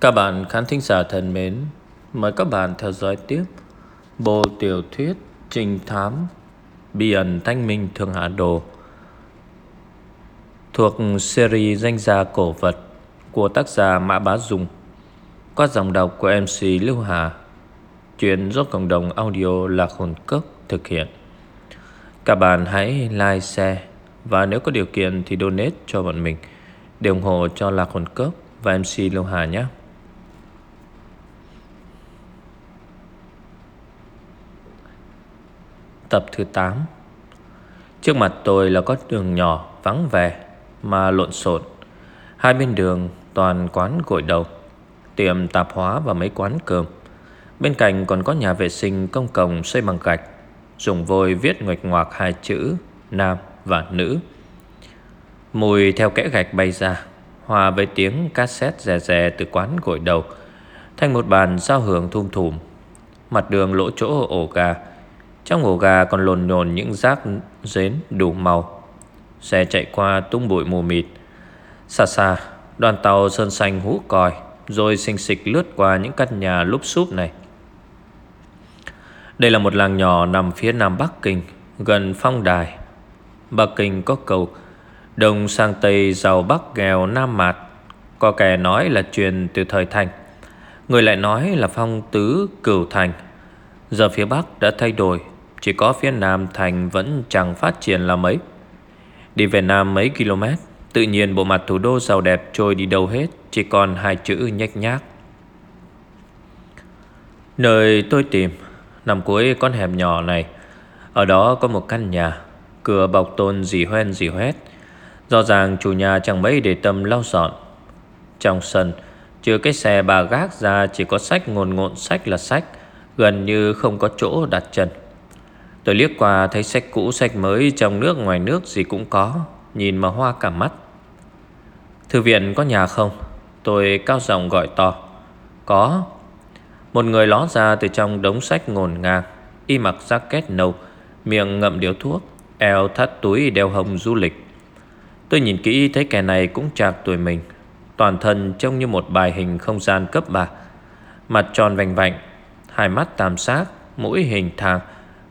Các bạn khán thính giả thân mến, mời các bạn theo dõi tiếp bộ tiểu thuyết Trinh Thám Bí ẩn Thanh Minh thượng Hạ Đồ thuộc series danh gia cổ vật của tác giả Mã Bá Dung qua dòng đọc của MC Lưu Hà chuyện do cộng đồng audio Lạc Hồn Cốc thực hiện. Các bạn hãy like, share và nếu có điều kiện thì donate cho bọn mình để ủng hộ cho Lạc Hồn Cốc và MC Lưu Hà nhé. Tập thứ 8 Trước mặt tôi là con đường nhỏ vắng vẻ mà lộn xộn. Hai bên đường toàn quán gội đầu, Tiệm tạp hóa và mấy quán cơm. Bên cạnh còn có nhà vệ sinh công cộng xây bằng gạch, Dùng vôi viết ngoạch ngoạc hai chữ Nam và nữ. Mùi theo kẽ gạch bay ra, Hòa với tiếng cassette rè rè từ quán gội đầu, Thành một bàn giao hưởng thum thùm Mặt đường lỗ chỗ ổ gà trong ổ gà còn lồn nhồn những rác rến đủ màu. Xe chạy qua tung bụi mù mịt. Xa xa, Đoàn tàu sơn xanh hú còi, Rồi xinh xịch lướt qua những căn nhà lúp xúp này. Đây là một làng nhỏ nằm phía nam Bắc Kinh, Gần phong đài. Bắc Kinh có cầu, Đông sang Tây giàu Bắc nghèo Nam mạt. Có kẻ nói là truyền từ thời thành, Người lại nói là phong tứ cửu thành. Giờ phía Bắc đã thay đổi, Chỉ có phía Nam thành vẫn chẳng phát triển là mấy. Đi về Nam mấy km, Tự nhiên bộ mặt thủ đô giàu đẹp trôi đi đâu hết, Chỉ còn hai chữ nhách nhác. Nơi tôi tìm, Nằm cuối con hẻm nhỏ này. Ở đó có một căn nhà, Cửa bọc tôn dì hoen dì hoét. Rõ ràng chủ nhà chẳng mấy để tâm lau dọn. Trong sân, Trừ cái xe bà gác ra Chỉ có sách ngồn ngộn sách là sách. Gần như không có chỗ đặt chân. Tôi liếc qua thấy sách cũ, sách mới Trong nước, ngoài nước gì cũng có, Nhìn mà hoa cả mắt. Thư viện có nhà không? Tôi cao giọng gọi to. Có. Một người ló ra từ trong đống sách ngổn ngang, Y mặc jacket nâu, Miệng ngậm điếu thuốc, Eo thắt túi đeo hồng du lịch. Tôi nhìn kỹ thấy kẻ này cũng chạc tuổi mình, Toàn thân trông như một bài hình không gian cấp 3 Mặt tròn vành vạnh Hai mắt tam sát, Mũi hình thang,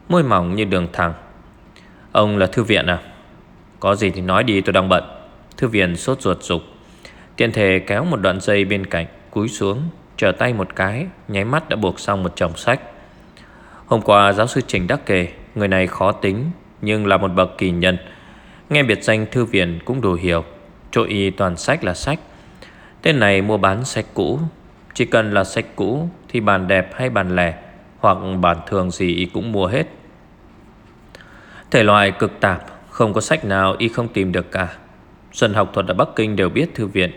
Môi mỏng như đường thẳng. Ông là thư viện à? Có gì thì nói đi, tôi đang bận. Thư viện sốt ruột dục Tiện thể kéo một đoạn dây bên cạnh, Cúi xuống, Trở tay một cái, Nháy mắt đã buộc xong một chồng sách. Hôm qua giáo sư Trình Đắc Kề Người này khó tính, Nhưng là một bậc kỳ nhân. Nghe biệt danh thư viện cũng đủ hiểu, Chỗ y toàn sách là sách. Tên này mua bán sách cũ chỉ cần là sách cũ Thì bàn đẹp hay bàn lẻ, Hoặc bản thường gì y cũng mua hết. Thể loại cực tạp, Không có sách nào y không tìm được cả. Dân học thuật ở Bắc Kinh đều biết thư viện.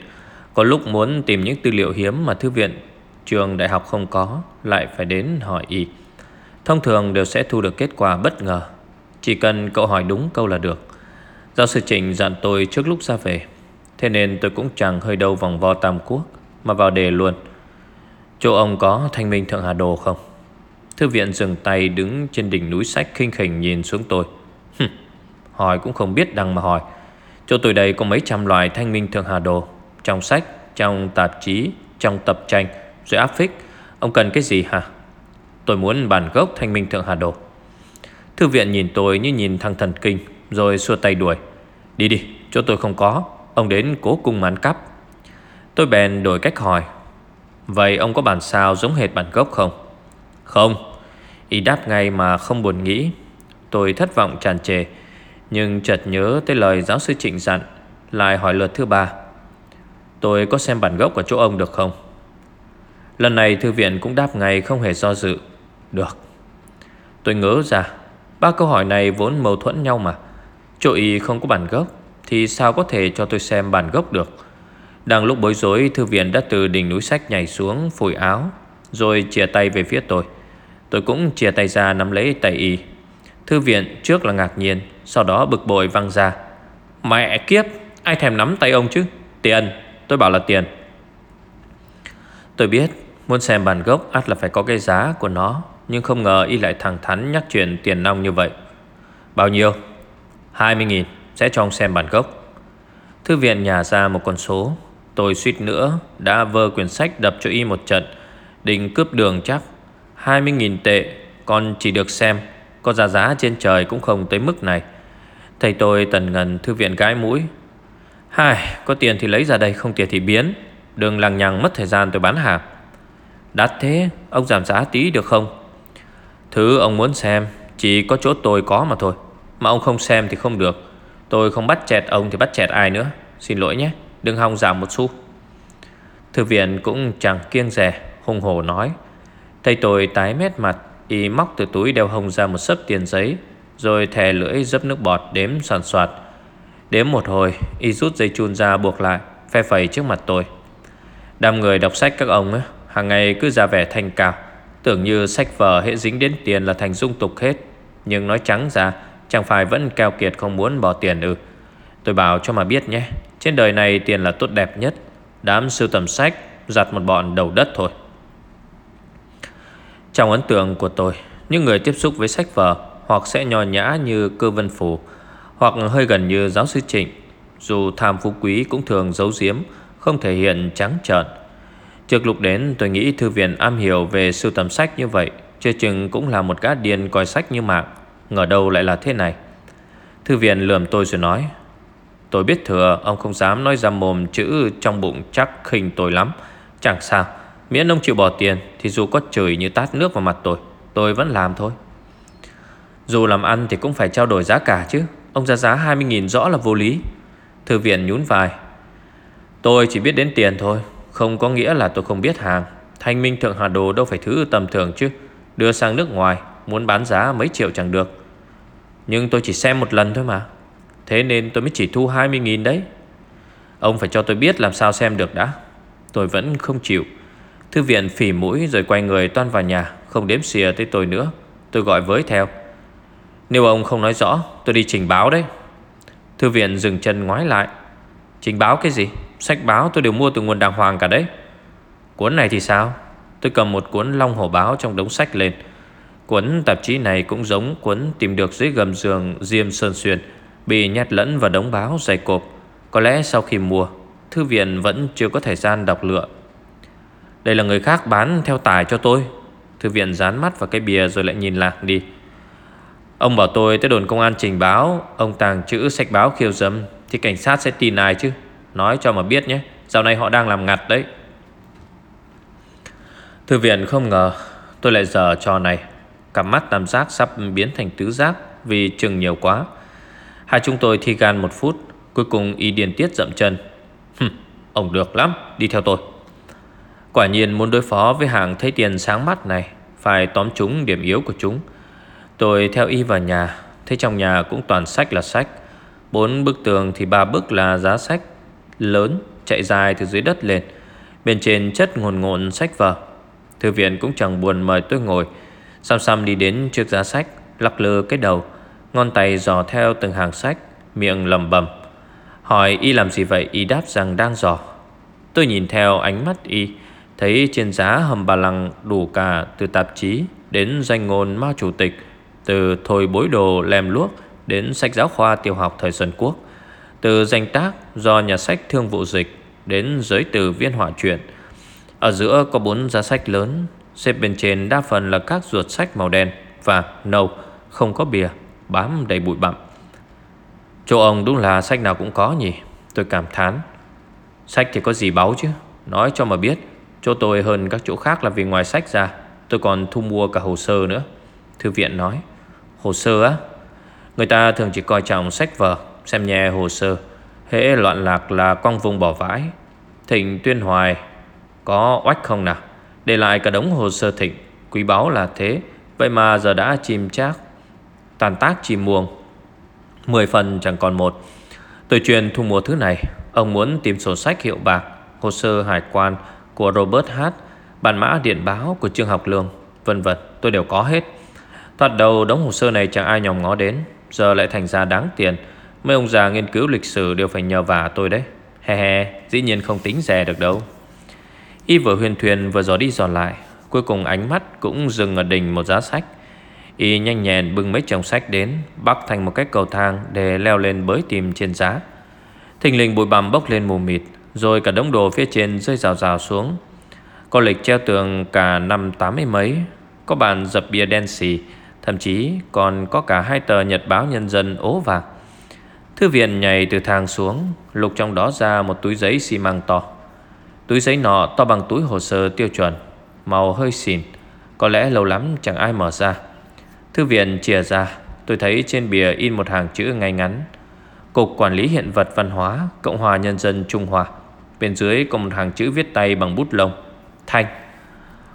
Có lúc muốn tìm những tư liệu hiếm Mà thư viện, trường đại học không có, Lại phải đến hỏi y. Thông thường đều sẽ thu được kết quả bất ngờ. Chỉ cần cậu hỏi đúng câu là được. Giáo sư Trịnh dặn tôi trước lúc ra về. Thế nên tôi cũng chẳng hơi đâu vòng vo Tam Quốc, Mà vào đề luôn Chỗ ông có thanh minh thượng Hà Đồ không? Thư viện dừng tay đứng trên đỉnh núi sách khinh khỉnh nhìn xuống tôi. Hỏi cũng không biết đằng mà hỏi. Chỗ tôi đây có mấy trăm loại thanh minh thượng Hà Đồ Trong sách, trong tạp chí, trong tập tranh Rồi áp phích. Ông cần cái gì hả? Tôi muốn bản gốc thanh minh thượng Hà Đồ Thư viện nhìn tôi như nhìn thằng thần kinh Rồi xua tay đuổi. Đi đi, chỗ tôi không có. Ông đến cố cung mán cắp Tôi bèn đổi cách hỏi. Vậy ông có bản sao giống hệt bản gốc không? Không. Y đáp ngay mà không buồn nghĩ. Tôi thất vọng tràn trề, Nhưng chợt nhớ tới lời giáo sư Trịnh dặn, Lại hỏi lượt thứ ba. Tôi có xem bản gốc của chỗ ông được không? Lần này thư viện cũng đáp ngay không hề do dự. Được. Tôi ngỡ ra. Ba câu hỏi này vốn mâu thuẫn nhau mà. Chỗ y không có bản gốc, Thì sao có thể cho tôi xem bản gốc được? Đang lúc bối rối, Thư viện đã từ đỉnh núi sách nhảy xuống, Phủi áo, Rồi chia tay về phía tôi. Tôi cũng chia tay ra nắm lấy tay y. Thư viện trước là ngạc nhiên, Sau đó bực bội văng ra. Mẹ kiếp, Ai thèm nắm tay ông chứ? Tiền, Tôi bảo là tiền. Tôi biết, Muốn xem bản gốc ắt là phải có cái giá của nó, Nhưng không ngờ y lại thẳng thắn nhắc chuyện tiền nong như vậy. Bao nhiêu? 20.000 Sẽ cho ông xem bản gốc. Thư viện nhà ra một con số. Tôi suýt nữa Đã vơ quyển sách đập cho y một trận. Định cướp đường chắc. 20.000 tệ Còn chỉ được xem. Có giá giá trên trời cũng không tới mức này. Thầy tôi tần ngần thư viện gái mũi. Hai, có tiền thì lấy ra đây Không tiền thì biến. Đừng lằng nhằng mất thời gian tôi bán hàng. Đắt thế, ông giảm giá tí được không? Thứ ông muốn xem Chỉ có chỗ tôi có mà thôi. Mà ông không xem thì không được. Tôi không bắt chẹt ông thì bắt chẹt ai nữa. Xin lỗi nhé, đừng hòng giảm một xu. Thư viện cũng chẳng kiêng rẻ Hùng hổ nói. Thầy tôi tái mét mặt Y móc từ túi đeo hồng ra một sấp tiền giấy Rồi thè lưỡi dấp nước bọt đếm soàn soạt. Đếm một hồi Y rút dây chun ra buộc lại Phe phẩy trước mặt tôi. Đám người đọc sách các ông ấy, hàng ngày cứ ra vẻ thành cao Tưởng như sách vở hệ dính đến tiền là thành dung tục hết. Nhưng nói trắng ra Chẳng phải vẫn keo kiệt không muốn bỏ tiền ư. Tôi bảo cho mà biết nhé trên đời này tiền là tốt đẹp nhất. Đám sưu tầm sách Giặt một bọn đầu đất thôi. Trong ấn tượng của tôi, Những người tiếp xúc với sách vở Hoặc sẽ nhò nhã như cơ vân phủ Hoặc hơi gần như giáo sư trịnh, Dù tham phú quý cũng thường giấu giếm, Không thể hiện trắng trợn. Trước lúc đến, tôi nghĩ thư viện am hiểu về sưu tầm sách như vậy, Chưa chừng cũng là một gã điên coi sách như mạng, Ngờ đâu lại là thế này. Thư viện lườm tôi rồi nói Tôi biết thừa, ông không dám nói ra mồm chữ trong bụng chắc khinh tôi lắm. Chẳng sao, Miễn ông chịu bỏ tiền Thì dù có chửi như tát nước vào mặt tôi Tôi vẫn làm thôi. Dù làm ăn thì cũng phải trao đổi giá cả chứ. Ông ra giá 20.000 rõ là vô lý. Thư viện nhún vai. Tôi chỉ biết đến tiền thôi, Không có nghĩa là tôi không biết hàng. Thanh minh thượng hà đồ đâu phải thứ tầm thường chứ. Đưa sang nước ngoài, Muốn bán giá mấy triệu chẳng được. Nhưng tôi chỉ xem một lần thôi mà. Thế nên tôi mới chỉ thu 20.000 đấy. Ông phải cho tôi biết làm sao xem được đã. Tôi vẫn không chịu. Thư viện phỉ mũi rồi quay người toan vào nhà, Không đếm xìa tới tôi nữa. Tôi gọi với theo. Nếu ông không nói rõ, tôi đi trình báo đấy. Thư viện dừng chân ngoái lại. Trình báo cái gì? Sách báo tôi đều mua từ nguồn đàng hoàng cả đấy. Cuốn này thì sao? Tôi cầm một cuốn Long Hổ Báo trong đống sách lên. Cuốn tạp chí này cũng giống cuốn tìm được dưới gầm giường Diêm Sơn Xuyên. Bị nhét lẫn vào đống báo dày cộp. Có lẽ sau khi mua, Thư viện vẫn chưa có thời gian đọc lựa. Đây là người khác bán theo tài cho tôi. Thư viện dán mắt vào cái bìa rồi lại nhìn lạc đi. Ông bảo tôi tới đồn công an trình báo. Ông tàng chữ sách báo khiêu dâm, Thì cảnh sát sẽ tin ai chứ? Nói cho mà biết nhé, Dạo này họ đang làm ngặt đấy. Thư viện không ngờ, Tôi lại giờ trò này. Cặp mắt tam giác sắp biến thành tứ giác Vì chừng nhiều quá. Hai chúng tôi thi gan một phút Cuối cùng y điền tiết dậm chân. Hừm, Ông được lắm, đi theo tôi. Quả nhiên muốn đối phó với hàng thấy tiền sáng mắt này Phải tóm chúng điểm yếu của chúng. Tôi theo y vào nhà Thấy trong nhà cũng toàn sách là sách. Bốn bức tường thì ba bức là giá sách. Lớn chạy dài từ dưới đất lên. Bên trên chất ngồn ngộn sách vở. Thư viện cũng chẳng buồn mời tôi ngồi. Xăm xăm đi đến trước giá sách Lắc lư cái đầu. Ngón tay dò theo từng hàng sách, Miệng lầm bầm. Hỏi y làm gì vậy? Y đáp rằng đang dò. Tôi nhìn theo ánh mắt y, Thấy trên giá hầm bà lăng đủ cả từ tạp chí Đến danh ngôn Mao Chủ tịch, Từ thôi bối đồ lem luốc Đến sách giáo khoa tiểu học thời Xuân Quốc, Từ danh tác do nhà sách thương vụ dịch Đến giới từ viên họa truyện. Ở giữa có bốn giá sách lớn, Xếp bên trên đa phần là các ruột sách màu đen Và nâu, Không có bìa. Bám đầy bụi bặm. Chỗ ông đúng là sách nào cũng có nhỉ? Tôi cảm thán. Sách thì có gì báo chứ? Nói cho mà biết, Chỗ tôi hơn các chỗ khác là vì ngoài sách ra, Tôi còn thu mua cả hồ sơ nữa. Thư viện nói, Hồ sơ á? Người ta thường chỉ coi trọng sách vở, Xem nhẹ hồ sơ, Hễ loạn lạc là quăng vùng bỏ vãi. Thịnh tuyên hoài, Có oách không nào? Để lại cả đống hồ sơ thịnh, Quý báu là thế, Vậy mà giờ đã chìm chác. Tàn tác chim muông. Mười phần chẳng còn một. Tôi truyền thu mua thứ này. Ông muốn tìm sổ sách hiệu bạc, Hồ sơ hải quan của Robert H. Bản mã điện báo của Trương Học Lương, Vân vân, tôi đều có hết. Thoạt đầu đống hồ sơ này chẳng ai nhòm ngó đến, Giờ lại thành ra đáng tiền. Mấy ông già nghiên cứu lịch sử đều phải nhờ vả tôi đấy. He he, Dĩ nhiên không tính rẻ được đâu. Y vừa huyền thuyền vừa dò đi dò lại, Cuối cùng ánh mắt cũng dừng ở đỉnh một giá sách. Y nhanh nhẹn bưng mấy chồng sách đến Bắc thành một cái cầu thang Để leo lên bới tìm trên giá. Thình lình bụi bằm bốc lên mù mịt, Rồi cả đống đồ phía trên rơi rào rào xuống. Có lịch treo tường cả năm tám mươi mấy, Có bàn dập bia đen xì, Thậm chí còn có cả hai tờ nhật báo nhân dân ố vàng Thư viện nhảy từ thang xuống, Lục trong đó ra một túi giấy xi măng to. Túi giấy nọ to bằng túi hồ sơ tiêu chuẩn, Màu hơi xỉn Có lẽ lâu lắm chẳng ai mở ra. Thư viện chìa ra, Tôi thấy trên bìa in một hàng chữ ngay ngắn. Cục Quản lý Hiện vật Văn hóa, Cộng hòa Nhân dân Trung Hoa. Bên dưới có một hàng chữ viết tay bằng bút lông. Thanh.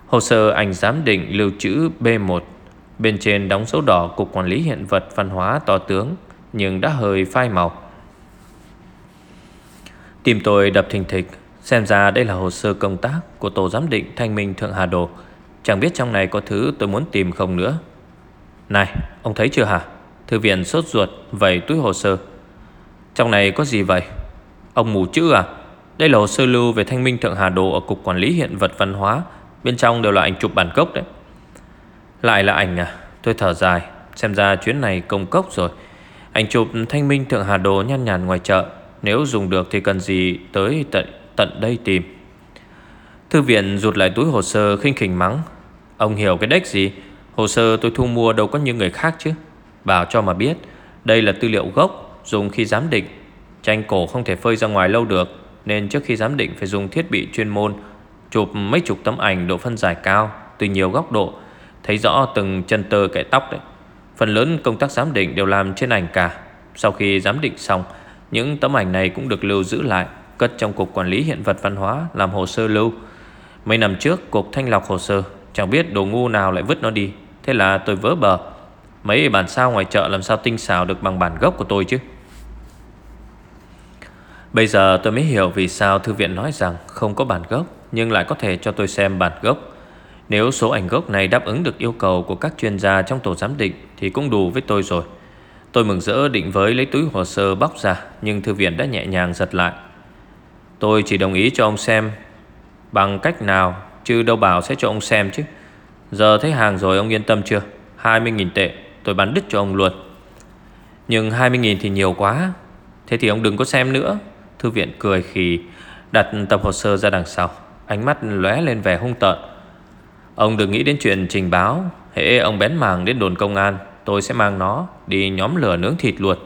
Hồ sơ ảnh giám định lưu trữ B1 Bên trên đóng dấu đỏ Cục Quản lý Hiện vật Văn hóa to tướng, Nhưng đã hơi phai màu. Tim tôi đập thình thịch, Xem ra đây là hồ sơ công tác Của tổ giám định Thanh Minh Thượng Hà Đồ. Chẳng biết trong này có thứ tôi muốn tìm không nữa. Này, ông thấy chưa hả? Thư viện sốt ruột, Vầy túi hồ sơ. Trong này có gì vậy? Ông mù chữ à? Đây là hồ sơ lưu về Thanh Minh Thượng Hà Đồ Ở Cục Quản lý Hiện vật Văn hóa. Bên trong đều là ảnh chụp bản gốc đấy. Lại là ảnh à? Tôi thở dài. Xem ra chuyến này công cốc rồi. Ảnh chụp Thanh Minh Thượng Hà Đồ nhăn nhàn ngoài chợ. Nếu dùng được thì cần gì tới tận tận đây tìm? Thư viện rụt lại túi hồ sơ khinh khỉnh mắng. Ông hiểu cái đếch gì? Hồ sơ tôi thu mua đâu có như người khác chứ. Bảo cho mà biết, Đây là tư liệu gốc, Dùng khi giám định. Tranh cổ không thể phơi ra ngoài lâu được, Nên trước khi giám định phải dùng thiết bị chuyên môn, Chụp mấy chục tấm ảnh độ phân giải cao, Từ nhiều góc độ, Thấy rõ từng chân tơ kẻ tóc đấy. Phần lớn công tác giám định đều làm trên ảnh cả. Sau khi giám định xong, Những tấm ảnh này cũng được lưu giữ lại, Cất trong Cục Quản lý Hiện vật Văn hóa Làm hồ sơ lưu. Mấy năm trước, Cục Thanh lọc hồ sơ, Chẳng biết đồ ngu nào lại vứt nó đi. Thế là tôi vỡ bờ. Mấy bản sao ngoài chợ làm sao tinh xảo được bằng bản gốc của tôi chứ? Bây giờ tôi mới hiểu vì sao thư viện nói rằng không có bản gốc, Nhưng lại có thể cho tôi xem bản gốc. Nếu số ảnh gốc này đáp ứng được yêu cầu của các chuyên gia trong tổ giám định Thì cũng đủ với tôi rồi. Tôi mừng rỡ định với lấy túi hồ sơ bóc ra, Nhưng thư viện đã nhẹ nhàng giật lại. Tôi chỉ đồng ý cho ông xem. Bằng cách nào? Chứ đâu bảo sẽ cho ông xem chứ. Giờ thấy hàng rồi, ông yên tâm chưa? 20.000 tệ, tôi bán đứt cho ông luôn. Nhưng 20.000 thì nhiều quá. Thế thì ông đừng có xem nữa. Thư viện cười khi đặt tập hồ sơ ra đằng sau. Ánh mắt lóe lên vẻ hung tợn. Ông đừng nghĩ đến chuyện trình báo. Hễ ông bén màng đến đồn công an, Tôi sẽ mang nó đi nhóm lửa nướng thịt luôn.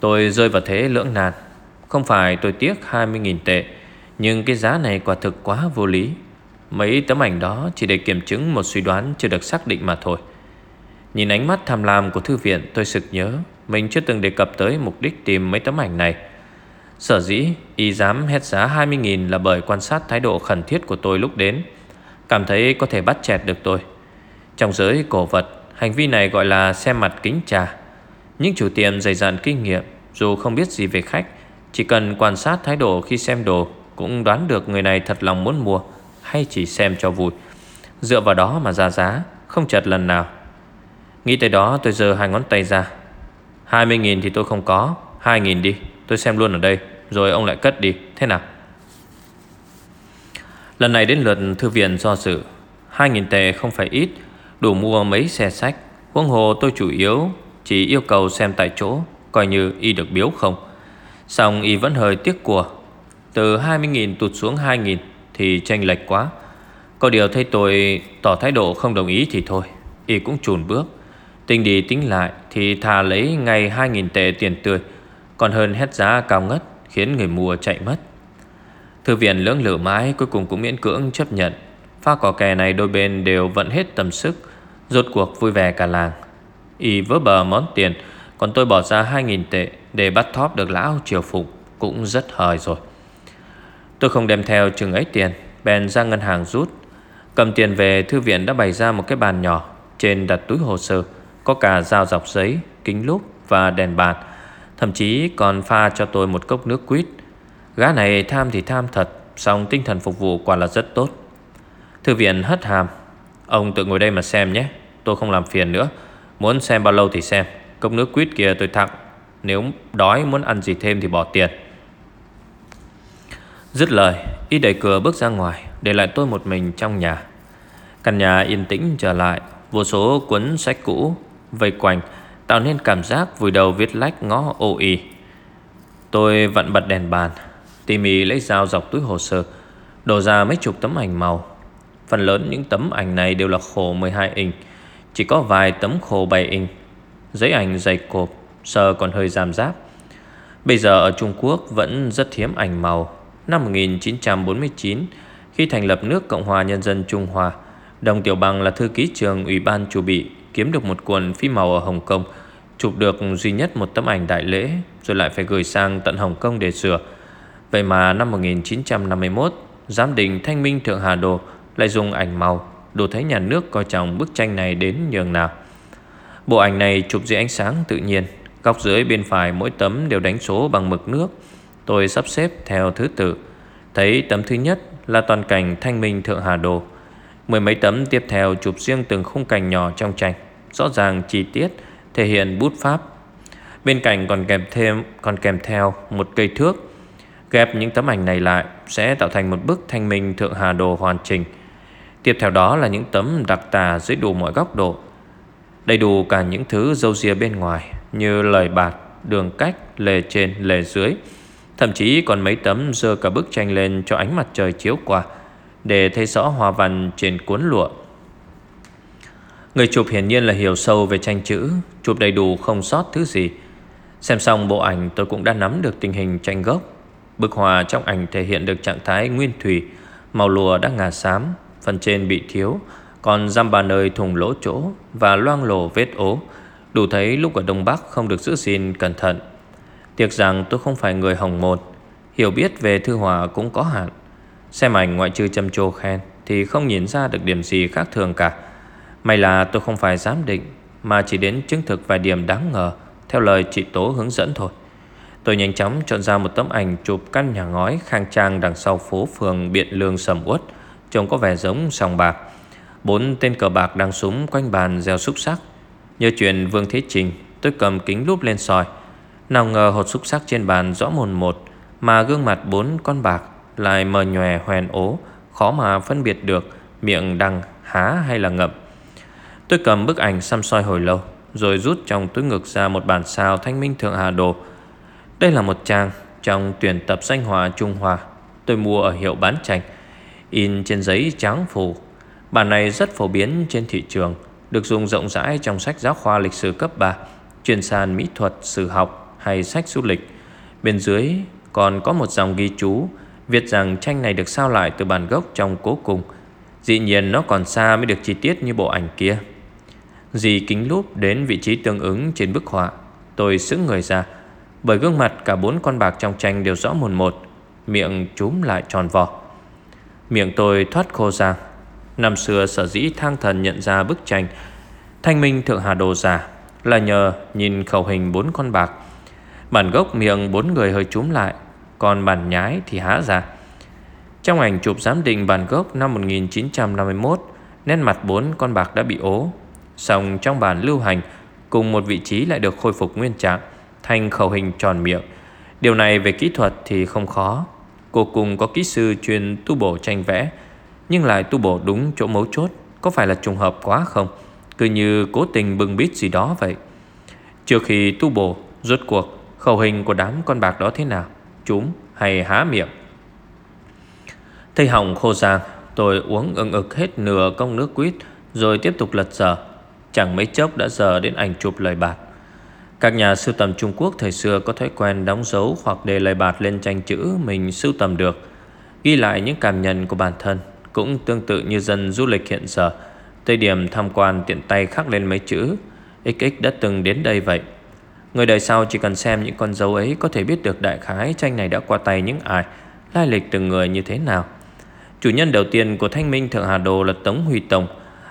Tôi rơi vào thế lưỡng nan. Không phải tôi tiếc 20.000 tệ, Nhưng cái giá này quả thực quá vô lý. Mấy tấm ảnh đó chỉ để kiểm chứng một suy đoán chưa được xác định mà thôi. Nhìn ánh mắt tham lam của thư viện, tôi sực nhớ Mình chưa từng đề cập tới mục đích tìm mấy tấm ảnh này. Sở dĩ y dám hết giá 20.000 là bởi quan sát thái độ khẩn thiết của tôi lúc đến, Cảm thấy có thể bắt chẹt được tôi. Trong giới cổ vật, Hành vi này gọi là xem mặt kính trà. Những chủ tiệm dày dặn kinh nghiệm, Dù không biết gì về khách, Chỉ cần quan sát thái độ khi xem đồ Cũng đoán được người này thật lòng muốn mua. Hay chỉ xem cho vui. Dựa vào đó mà ra giá, Không chật lần nào. Nghĩ tới đó, tôi giơ hai ngón tay ra. 20.000 thì tôi không có 2.000 đi, tôi xem luôn ở đây, Rồi ông lại cất đi, Thế nào? Lần này đến lượt thư viện do dự. 2.000 tệ không phải ít, Đủ mua mấy xe sách. Huống hồ tôi chủ yếu Chỉ yêu cầu xem tại chỗ, Coi như y được biếu không. Xong y vẫn hơi tiếc của. Từ 20.000 tụt xuống 2.000 thì tranh lệch quá. Có điều thấy tôi tỏ thái độ không đồng ý thì thôi, Y cũng chùn bước. Tính đi tính lại Thì thà lấy ngay 2.000 tệ tiền tươi, Còn hơn hết giá cao ngất, Khiến người mua chạy mất. Thư viện lưỡng lửa mãi, Cuối cùng cũng miễn cưỡng chấp nhận. Pha cỏ kè này đôi bên đều vận hết tầm sức, Rốt cuộc vui vẻ cả làng. Y vỡ bờ món tiền, Còn tôi bỏ ra 2.000 tệ Để bắt thóp được lão triều phục Cũng rất hời rồi. Tôi không đem theo chừng ấy tiền. Bèn ra ngân hàng rút. Cầm tiền về thư viện đã bày ra một cái bàn nhỏ. Trên đặt túi hồ sơ. Có cả dao dọc giấy, kính lúp và đèn bàn. Thậm chí còn pha cho tôi một cốc nước quýt. Gã này tham thì tham thật Xong tinh thần phục vụ quả là rất tốt. Thư viện hất hàm. Ông tự ngồi đây mà xem nhé. Tôi không làm phiền nữa. Muốn xem bao lâu thì xem. Cốc nước quýt kia tôi tặng Nếu đói muốn ăn gì thêm thì bỏ tiền. Dứt lời, Y đẩy cửa bước ra ngoài, Để lại tôi một mình trong nhà. Căn nhà yên tĩnh trở lại, Vô số cuốn sách cũ, Vây quanh, Tạo nên cảm giác vùi đầu viết lách ngó ô y. Tôi vặn bật đèn bàn, Tỉ mỉ lấy dao dọc túi hồ sơ, Đổ ra mấy chục tấm ảnh màu. Phần lớn những tấm ảnh này đều là khổ 12 inch, Chỉ có vài tấm khổ 7 inch. Giấy ảnh dày cộp, Sờ còn hơi giam giáp. Bây giờ ở Trung Quốc vẫn rất hiếm ảnh màu. Năm 1949 Khi thành lập nước Cộng hòa Nhân dân Trung Hoa, Đồng Tiểu Bằng là thư ký trường Ủy ban chủ bị Kiếm được một cuộn phim màu ở Hồng Kông, Chụp được duy nhất một tấm ảnh đại lễ, Rồi lại phải gửi sang tận Hồng Kông để sửa. Vậy mà năm 1951 Giám định Thanh Minh Thượng Hà Đồ Lại dùng ảnh màu Đủ thấy nhà nước coi trọng bức tranh này đến nhường nào. Bộ ảnh này chụp dưới ánh sáng tự nhiên, Góc dưới bên phải mỗi tấm đều đánh số bằng mực nước Tôi sắp xếp theo thứ tự. Thấy tấm thứ nhất là toàn cảnh Thanh Minh Thượng Hà Đồ. Mười mấy tấm tiếp theo chụp riêng từng khung cảnh nhỏ trong tranh Rõ ràng chi tiết Thể hiện bút pháp. Bên cạnh còn kèm thêm còn kèm theo một cây thước. Ghép những tấm ảnh này lại Sẽ tạo thành một bức thanh minh thượng hà đồ hoàn chỉnh. Tiếp theo đó là những tấm đặc tà dưới đủ mọi góc độ. Đầy đủ cả những thứ dâu ria bên ngoài Như lời bạt, đường cách, lề trên, lề dưới. Thậm chí còn mấy tấm dơ cả bức tranh lên cho ánh mặt trời chiếu qua, Để thấy rõ hoa văn trên cuốn lụa. Người chụp hiển nhiên là hiểu sâu về tranh chữ, Chụp đầy đủ không sót thứ gì. Xem xong bộ ảnh, tôi cũng đã nắm được tình hình tranh gốc. Bức hòa trong ảnh thể hiện được trạng thái nguyên thủy, Màu lùa đã ngà xám, Phần trên bị thiếu, Còn giam bà nơi thùng lỗ chỗ Và loang lổ vết ố. Đủ thấy lúc ở Đông Bắc không được giữ gìn cẩn thận. Tiếc rằng tôi không phải người hồng một Hiểu biết về thư hòa cũng có hạn. Xem ảnh ngoại trừ châm trồ khen Thì không nhìn ra được điểm gì khác thường cả. May là tôi không phải giám định, Mà chỉ đến chứng thực vài điểm đáng ngờ, Theo lời chị Tố hướng dẫn thôi. Tôi nhanh chóng chọn ra một tấm ảnh Chụp căn nhà ngói khang trang Đằng sau phố phường Biện Lương sầm uất, Trông có vẻ giống sòng bạc. Bốn tên cờ bạc đang súng quanh bàn gieo xúc sắc Nhờ chuyện Vương Thế Trình, Tôi cầm kính lúp lên soi. Nào ngờ hột xúc sắc trên bàn rõ mồn một Mà gương mặt bốn con bạc Lại mờ nhòe hoèn ố Khó mà phân biệt được Miệng đằng há hay là ngậm. Tôi cầm bức ảnh xăm soi hồi lâu Rồi rút trong túi ngực ra một bản sao Thanh minh thượng hà đồ. Đây là một trang trong tuyển tập danh hòa Trung Hoa. Tôi mua ở hiệu bán tranh In trên giấy trắng phủ Bản này rất phổ biến trên thị trường Được dùng rộng rãi trong sách giáo khoa lịch sử cấp 3 Chuyên sàn mỹ thuật, sử học hay sách du lịch. Bên dưới còn có một dòng ghi chú Viết rằng tranh này được sao lại từ bản gốc trong cố cùng Dĩ nhiên nó còn xa mới được chi tiết như bộ ảnh kia. Dì kính lúp đến vị trí tương ứng trên bức họa. Tôi sững người ra, Bởi gương mặt cả bốn con bạc trong tranh đều rõ mồn một, Miệng chúm lại tròn vò Miệng tôi thoát khô ra. Năm xưa sở dĩ thang thần nhận ra bức tranh, Thanh minh thượng hà đồ giả Là nhờ nhìn khẩu hình bốn con bạc. Bản gốc miệng bốn người hơi chúm lại, Còn bản nhái thì há ra. Trong ảnh chụp giám định bản gốc năm 1951 Nét mặt bốn con bạc đã bị ố. Xong trong bản lưu hành, Cùng một vị trí lại được khôi phục nguyên trạng, Thành khẩu hình tròn miệng. Điều này về kỹ thuật thì không khó. Cô cùng có kỹ sư chuyên tu bổ tranh vẽ, Nhưng lại tu bổ đúng chỗ mấu chốt, Có phải là trùng hợp quá không? Cứ như cố tình bưng bít gì đó vậy. Trước khi tu bổ, Rốt cuộc khẩu hình của đám con bạc đó thế nào? Chúng hay há miệng? Thấy hỏng khô giang Tôi uống ưng ực hết nửa công nước quýt, Rồi tiếp tục lật dở. Chẳng mấy chốc đã giờ đến ảnh chụp lời bạt. Các nhà sưu tầm Trung Quốc thời xưa có thói quen đóng dấu hoặc đề lời bạt lên tranh chữ mình sưu tầm được. Ghi lại những cảm nhận của bản thân Cũng tương tự như dân du lịch hiện giờ. Tây điểm tham quan tiện tay khắc lên mấy chữ XX đã từng đến đây vậy. Người đời sau chỉ cần xem những con dấu ấy Có thể biết được đại khái tranh này đã qua tay những ai Lai lịch từng người như thế nào. Chủ nhân đầu tiên của Thanh Minh Thượng Hà Đồ là Tống Huy Tông.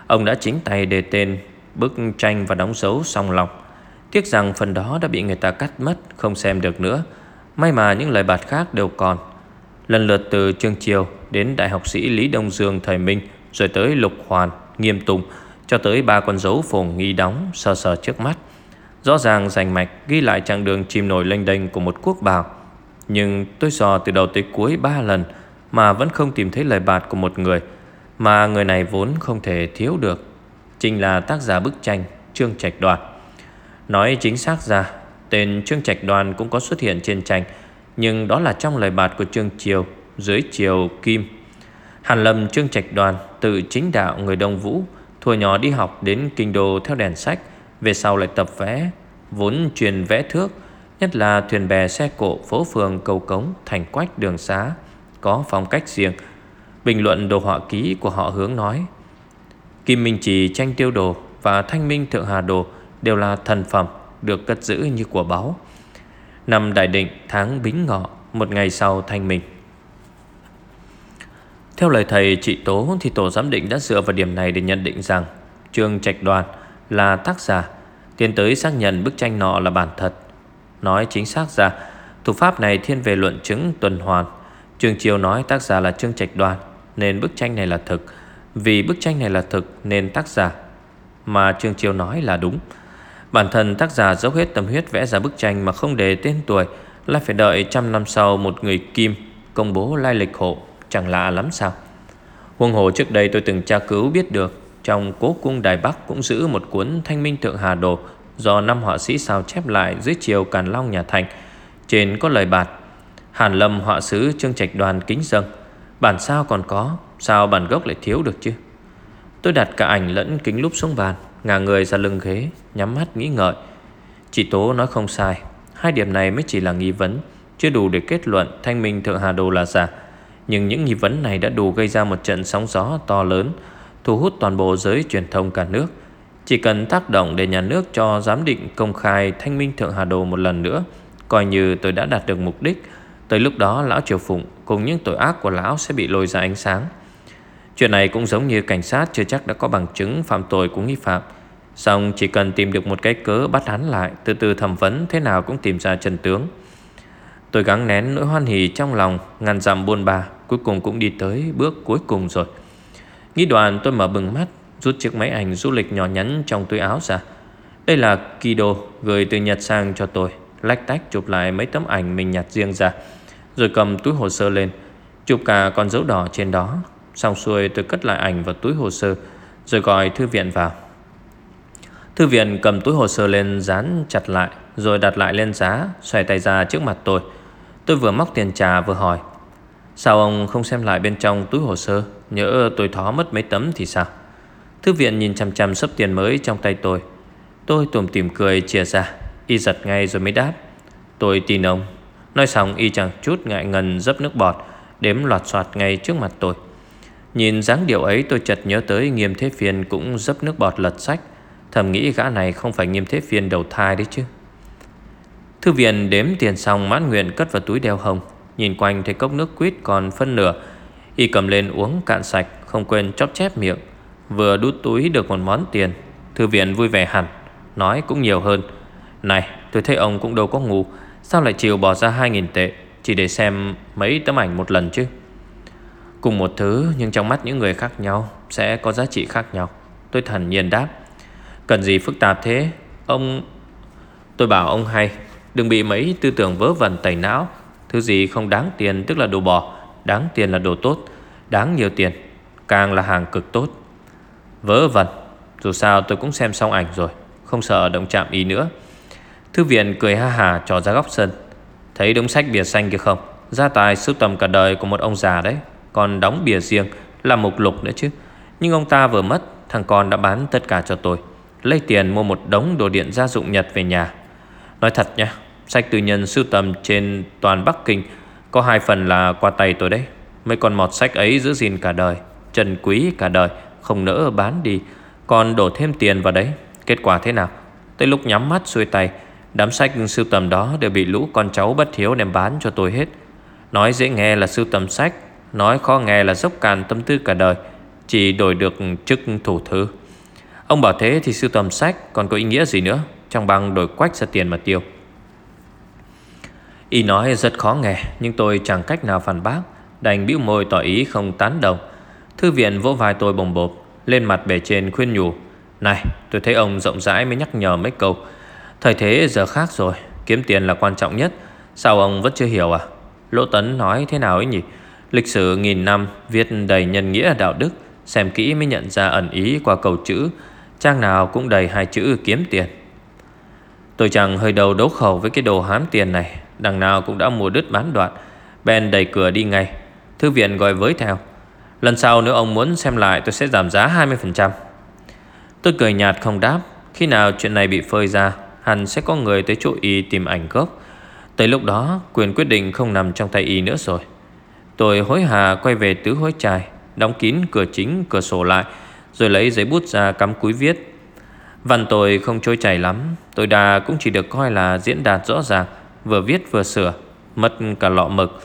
Ông đã chính tay đề tên bức tranh và đóng dấu song lọc. Tiếc rằng phần đó đã bị người ta cắt mất Không xem được nữa. May mà những lời bạt khác đều còn. Lần lượt từ Trương Triều Đến đại học sĩ Lý Đông Dương thời Minh Rồi tới Lục Hoàn, Nghiêm Tùng Cho tới ba con dấu phồn nghi đóng Sờ sờ trước mắt. Rõ ràng rành mạch ghi lại chặng đường chìm nổi lênh đênh của một quốc bào. Nhưng tôi dò từ đầu tới cuối ba lần Mà vẫn không tìm thấy lời bạt của một người Mà người này vốn không thể thiếu được. Chính là tác giả bức tranh Trương Trạch Đoàn. Nói chính xác ra, Tên Trương Trạch Đoàn cũng có xuất hiện trên tranh, Nhưng đó là trong lời bạt của Trương Triều, Dưới Triều Kim. Hàn Lâm Trương Trạch Đoàn Tự chính đạo người Đông Vũ, Thua nhỏ đi học đến kinh đô theo đèn sách. Về sau lại tập vẽ Vốn truyền vẽ thước, Nhất là thuyền bè xe cộ phố phường cầu cống, Thành quách, đường xá, Có phong cách riêng. Bình luận đồ họa ký của họ hướng nói, Kim Minh Trì, tranh tiêu đồ Và Thanh Minh Thượng Hà Đồ Đều là thần phẩm Được cất giữ như của báu. Năm Đại Định, tháng Bính Ngọ, Một ngày sau thanh minh. Theo lời thầy chị Tố, Thì Tổ Giám Định đã dựa vào điểm này Để nhận định rằng Trương Trạch Đoàn là tác giả, Tiến tới xác nhận bức tranh nọ là bản thật. Nói chính xác ra, Thủ pháp này thiên về luận chứng tuần hoàn. Trương Chiêu nói tác giả là Trương Trạch Đoàn Nên bức tranh này là thực. Vì bức tranh này là thực nên tác giả. Mà Trương Chiêu nói là đúng. Bản thân tác giả dốc hết tâm huyết vẽ ra bức tranh mà không để tên tuổi, Lại phải đợi trăm năm sau một người kim công bố lai lịch hộ, Chẳng lạ lắm sao? Huông hồ trước đây tôi từng tra cứu biết được trong cố cung Đài Bắc cũng giữ một cuốn Thanh Minh Thượng Hà Đồ Do năm họa sĩ sao chép lại dưới chiều Càn Long nhà Thành. Trên có lời bạt, Hàn Lâm họa sứ Trương Trạch Đoàn kính dâng, Bản sao còn có, Sao bản gốc lại thiếu được chứ? Tôi đặt cả ảnh lẫn kính lúp xuống bàn, Ngả người ra lưng ghế, Nhắm mắt nghĩ ngợi. Chị Tố nói không sai, Hai điểm này mới chỉ là nghi vấn, Chưa đủ để kết luận Thanh Minh Thượng Hà Đồ là giả. Nhưng những nghi vấn này đã đủ gây ra một trận sóng gió to lớn Thu hút toàn bộ giới truyền thông cả nước. Chỉ cần tác động để nhà nước cho giám định công khai Thanh Minh Thượng Hà Đồ một lần nữa Coi như tôi đã đạt được mục đích. Tới lúc đó Lão Triều Phụng Cùng những tội ác của Lão sẽ bị lôi ra ánh sáng. Chuyện này cũng giống như cảnh sát chưa chắc đã có bằng chứng phạm tội của nghi phạm. Xong chỉ cần tìm được một cái cớ bắt hắn lại Từ từ thẩm vấn thế nào cũng tìm ra chân tướng. Tôi gắng nén nỗi hoan hỉ trong lòng Ngàn dặm buôn bà, Cuối cùng cũng đi tới bước cuối cùng rồi. Nghĩ đoàn tôi mở bừng mắt, Rút chiếc máy ảnh du lịch nhỏ nhắn trong túi áo ra. Đây là Kido, Gửi từ Nhật sang cho tôi. Lách tách chụp lại mấy tấm ảnh mình nhặt riêng ra, Rồi cầm túi hồ sơ lên. Chụp cả con dấu đỏ trên đó. Xong xuôi tôi cất lại ảnh vào túi hồ sơ, Rồi gọi thư viện vào. Thư viện cầm túi hồ sơ lên, dán chặt lại, Rồi đặt lại lên giá, Xoay tay ra trước mặt tôi. Tôi vừa móc tiền trà vừa hỏi, Sao ông không xem lại bên trong túi hồ sơ? Nhớ tôi thó mất mấy tấm thì sao? Thư viện nhìn chăm chăm sấp tiền mới trong tay tôi. Tôi tùm tìm cười chia ra. Y giật ngay rồi mới đáp. Tôi tin ông. Nói xong, y chẳng chút ngại ngần dấp nước bọt, Đếm loạt soạt ngay trước mặt tôi. Nhìn dáng điệu ấy, tôi chợt nhớ tới Nghiêm Thế Phiên cũng dấp nước bọt lật sách. Thầm nghĩ gã này không phải Nghiêm Thế Phiên đầu thai đấy chứ. Thư viện đếm tiền xong, mãn nguyện cất vào túi đeo hồng. Nhìn quanh thấy cốc nước quýt còn phân nửa Y cầm lên uống cạn sạch, Không quên chóp chép miệng. Vừa đút túi được một món tiền, Thư viện vui vẻ hẳn, Nói cũng nhiều hơn. Này, tôi thấy ông cũng đâu có ngu, Sao lại chịu bỏ ra 2.000 tệ, Chỉ để xem mấy tấm ảnh một lần chứ? Cùng một thứ, nhưng trong mắt những người khác nhau Sẽ có giá trị khác nhau. Tôi thần nhiên đáp, Cần gì phức tạp thế? Ông, Tôi bảo ông hay, Đừng bị mấy tư tưởng vớ vẩn tẩy não. Thứ gì không đáng tiền tức là đồ bò Đáng tiền là đồ tốt, Đáng nhiều tiền, Càng là hàng cực tốt. Vớ vẩn, Dù sao tôi cũng xem xong ảnh rồi, Không sợ động chạm ý nữa. Thư viện cười ha hà trò ra góc sân. Thấy đống sách bìa xanh kia không? Gia tài sưu tầm cả đời của một ông già đấy, Còn đóng bìa riêng là mục lục nữa chứ. Nhưng ông ta vừa mất, Thằng con đã bán tất cả cho tôi, Lấy tiền mua một đống đồ điện gia dụng Nhật về nhà. Nói thật nha Sách tư nhân sưu tầm trên toàn Bắc Kinh có hai phần là qua tay tôi đấy. Mấy con mọt sách ấy giữ gìn cả đời Trần quý cả đời, Không nỡ bán đi. Còn đổ thêm tiền vào đấy, Kết quả thế nào? Tới lúc nhắm mắt xuôi tay, Đám sách sưu tầm đó đều bị lũ con cháu bất hiếu đem bán cho tôi hết. Nói dễ nghe là sưu tầm sách, Nói khó nghe là dốc càn tâm tư cả đời, Chỉ đổi được chức thủ thư. Ông bảo thế thì sưu tầm sách Còn có ý nghĩa gì nữa? Trong bằng đổi quách ra tiền mà tiêu. Y nói rất khó nghe, Nhưng tôi chẳng cách nào phản bác. Đành bĩu môi tỏ ý không tán đồng. Thư viện vỗ vai tôi bồng bột, Lên mặt bề trên khuyên nhủ. Này, tôi thấy ông rộng rãi mới nhắc nhở mấy câu. Thời thế giờ khác rồi, Kiếm tiền là quan trọng nhất. Sao ông vẫn chưa hiểu à? Lỗ Tấn nói thế nào ấy nhỉ? Lịch sử nghìn năm, viết đầy nhân nghĩa, đạo đức. Xem kỹ mới nhận ra ẩn ý qua câu chữ. Trang nào cũng đầy hai chữ kiếm tiền. Tôi chẳng hơi đầu đấu khẩu với cái đồ hám tiền này. Đằng nào cũng đã mua đứt bán đoạn. Ben đẩy cửa đi ngay. Thư viện gọi với theo. Lần sau nếu ông muốn xem lại, tôi sẽ giảm giá 20% Tôi cười nhạt không đáp. Khi nào chuyện này bị phơi ra, Hẳn sẽ có người tới chỗ y tìm ảnh gốc. Tới lúc đó, quyền quyết định không nằm trong tay y nữa rồi. Tôi hối hà quay về tứ hối trài, Đóng kín cửa chính, cửa sổ lại, Rồi lấy giấy bút ra cắm cúi viết. Văn tôi không trôi chảy lắm Tôi đà cũng chỉ được coi là diễn đạt rõ ràng. Vừa viết vừa sửa, Mất cả lọ mực.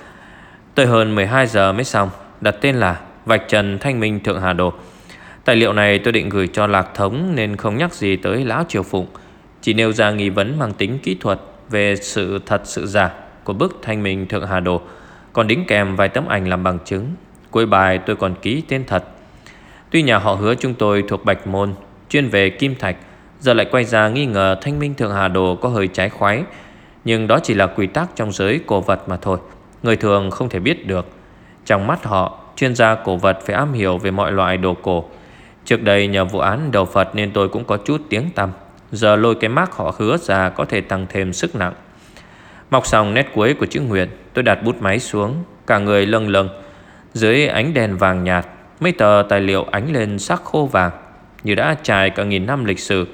Tới hơn 12 giờ mới xong, Đặt tên là Vạch Trần Thanh Minh Thượng Hà Đồ. Tài liệu này tôi định gửi cho Lạc Thống Nên không nhắc gì tới Lão Triều Phụng. Chỉ nêu ra nghi vấn mang tính kỹ thuật Về sự thật sự giả Của bức Thanh Minh Thượng Hà Đồ, Còn đính kèm vài tấm ảnh làm bằng chứng. Cuối bài tôi còn ký tên thật. Tuy nhà họ hứa chúng tôi thuộc Bạch Môn, Chuyên về kim thạch, Giờ lại quay ra nghi ngờ Thanh Minh Thượng Hà Đồ có hơi trái khoái. Nhưng đó chỉ là quy tắc trong giới cổ vật mà thôi. Người thường không thể biết được. Trong mắt họ, Chuyên gia cổ vật phải am hiểu về mọi loại đồ cổ. Trước đây nhờ vụ án đầu Phật Nên tôi cũng có chút tiếng tăm. Giờ lôi cái mác họ hứa ra Có thể tăng thêm sức nặng. Mọc xong nét cuối của chữ Nguyệt Tôi đặt bút máy xuống, Cả người lâng lâng. Dưới ánh đèn vàng nhạt, Mấy tờ tài liệu ánh lên sắc khô vàng, Như đã trải cả nghìn năm lịch sử.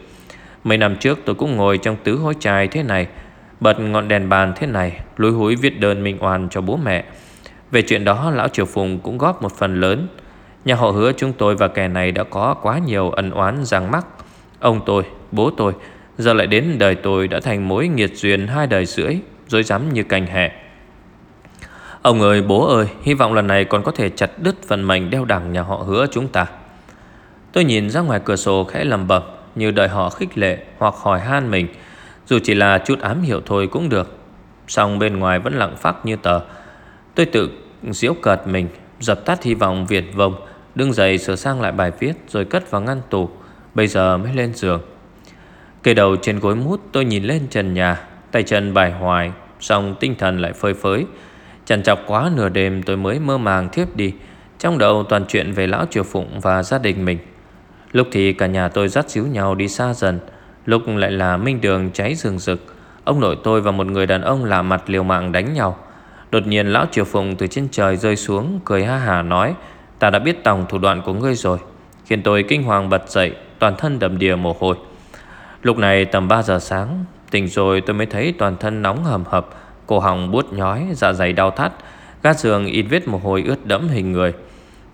Mấy năm trước tôi cũng ngồi trong tứ hối trài thế này Bật ngọn đèn bàn thế này Lối húi viết đơn minh oan cho bố mẹ. Về chuyện đó Lão Triều Phùng cũng góp một phần lớn. Nhà họ hứa chúng tôi và kẻ này đã có quá nhiều ân oán ràng mắc. Ông tôi, bố tôi Giờ lại đến đời tôi đã thành mối nghiệt duyên hai đời rưỡi Rồi dám như cành hẹ Ông ơi bố ơi Hy vọng lần này còn có thể chặt đứt phần mệnh đeo đẳng nhà họ hứa chúng ta. Tôi nhìn ra ngoài cửa sổ khẽ lầm bầm Như đợi họ khích lệ hoặc hỏi han mình. Dù chỉ là chút ám hiểu thôi cũng được. Xong bên ngoài vẫn lặng phắc như tờ. Tôi tự diễu cợt mình, Dập tắt hy vọng Việt vông, Đứng dậy sửa sang lại bài viết Rồi cất vào ngăn tủ. Bây giờ mới lên giường. Cây đầu trên gối mút, tôi nhìn lên trần nhà, Tay chân bài hoài Xong tinh thần lại phơi phới. Chẳng chọc quá nửa đêm tôi mới mơ màng thiếp đi, Trong đầu toàn chuyện về lão triều phụng và gia đình mình. Lúc thì cả nhà tôi dắt xíu nhau đi xa dần. Lúc lại là minh đường cháy rừng rực, Ông nội tôi và một người đàn ông lạ mặt liều mạng đánh nhau. Đột nhiên lão triều phụng từ trên trời rơi xuống, Cười ha hà nói, Ta đã biết tòng thủ đoạn của ngươi rồi. Khiến tôi kinh hoàng bật dậy, Toàn thân đầm đìa mồ hôi. Lúc này tầm 3 giờ sáng, Tỉnh rồi tôi mới thấy toàn thân nóng hầm hập, Cổ họng buốt nhói Dạ dày đau thắt Gác giường in vết mồ hôi ướt đẫm hình người.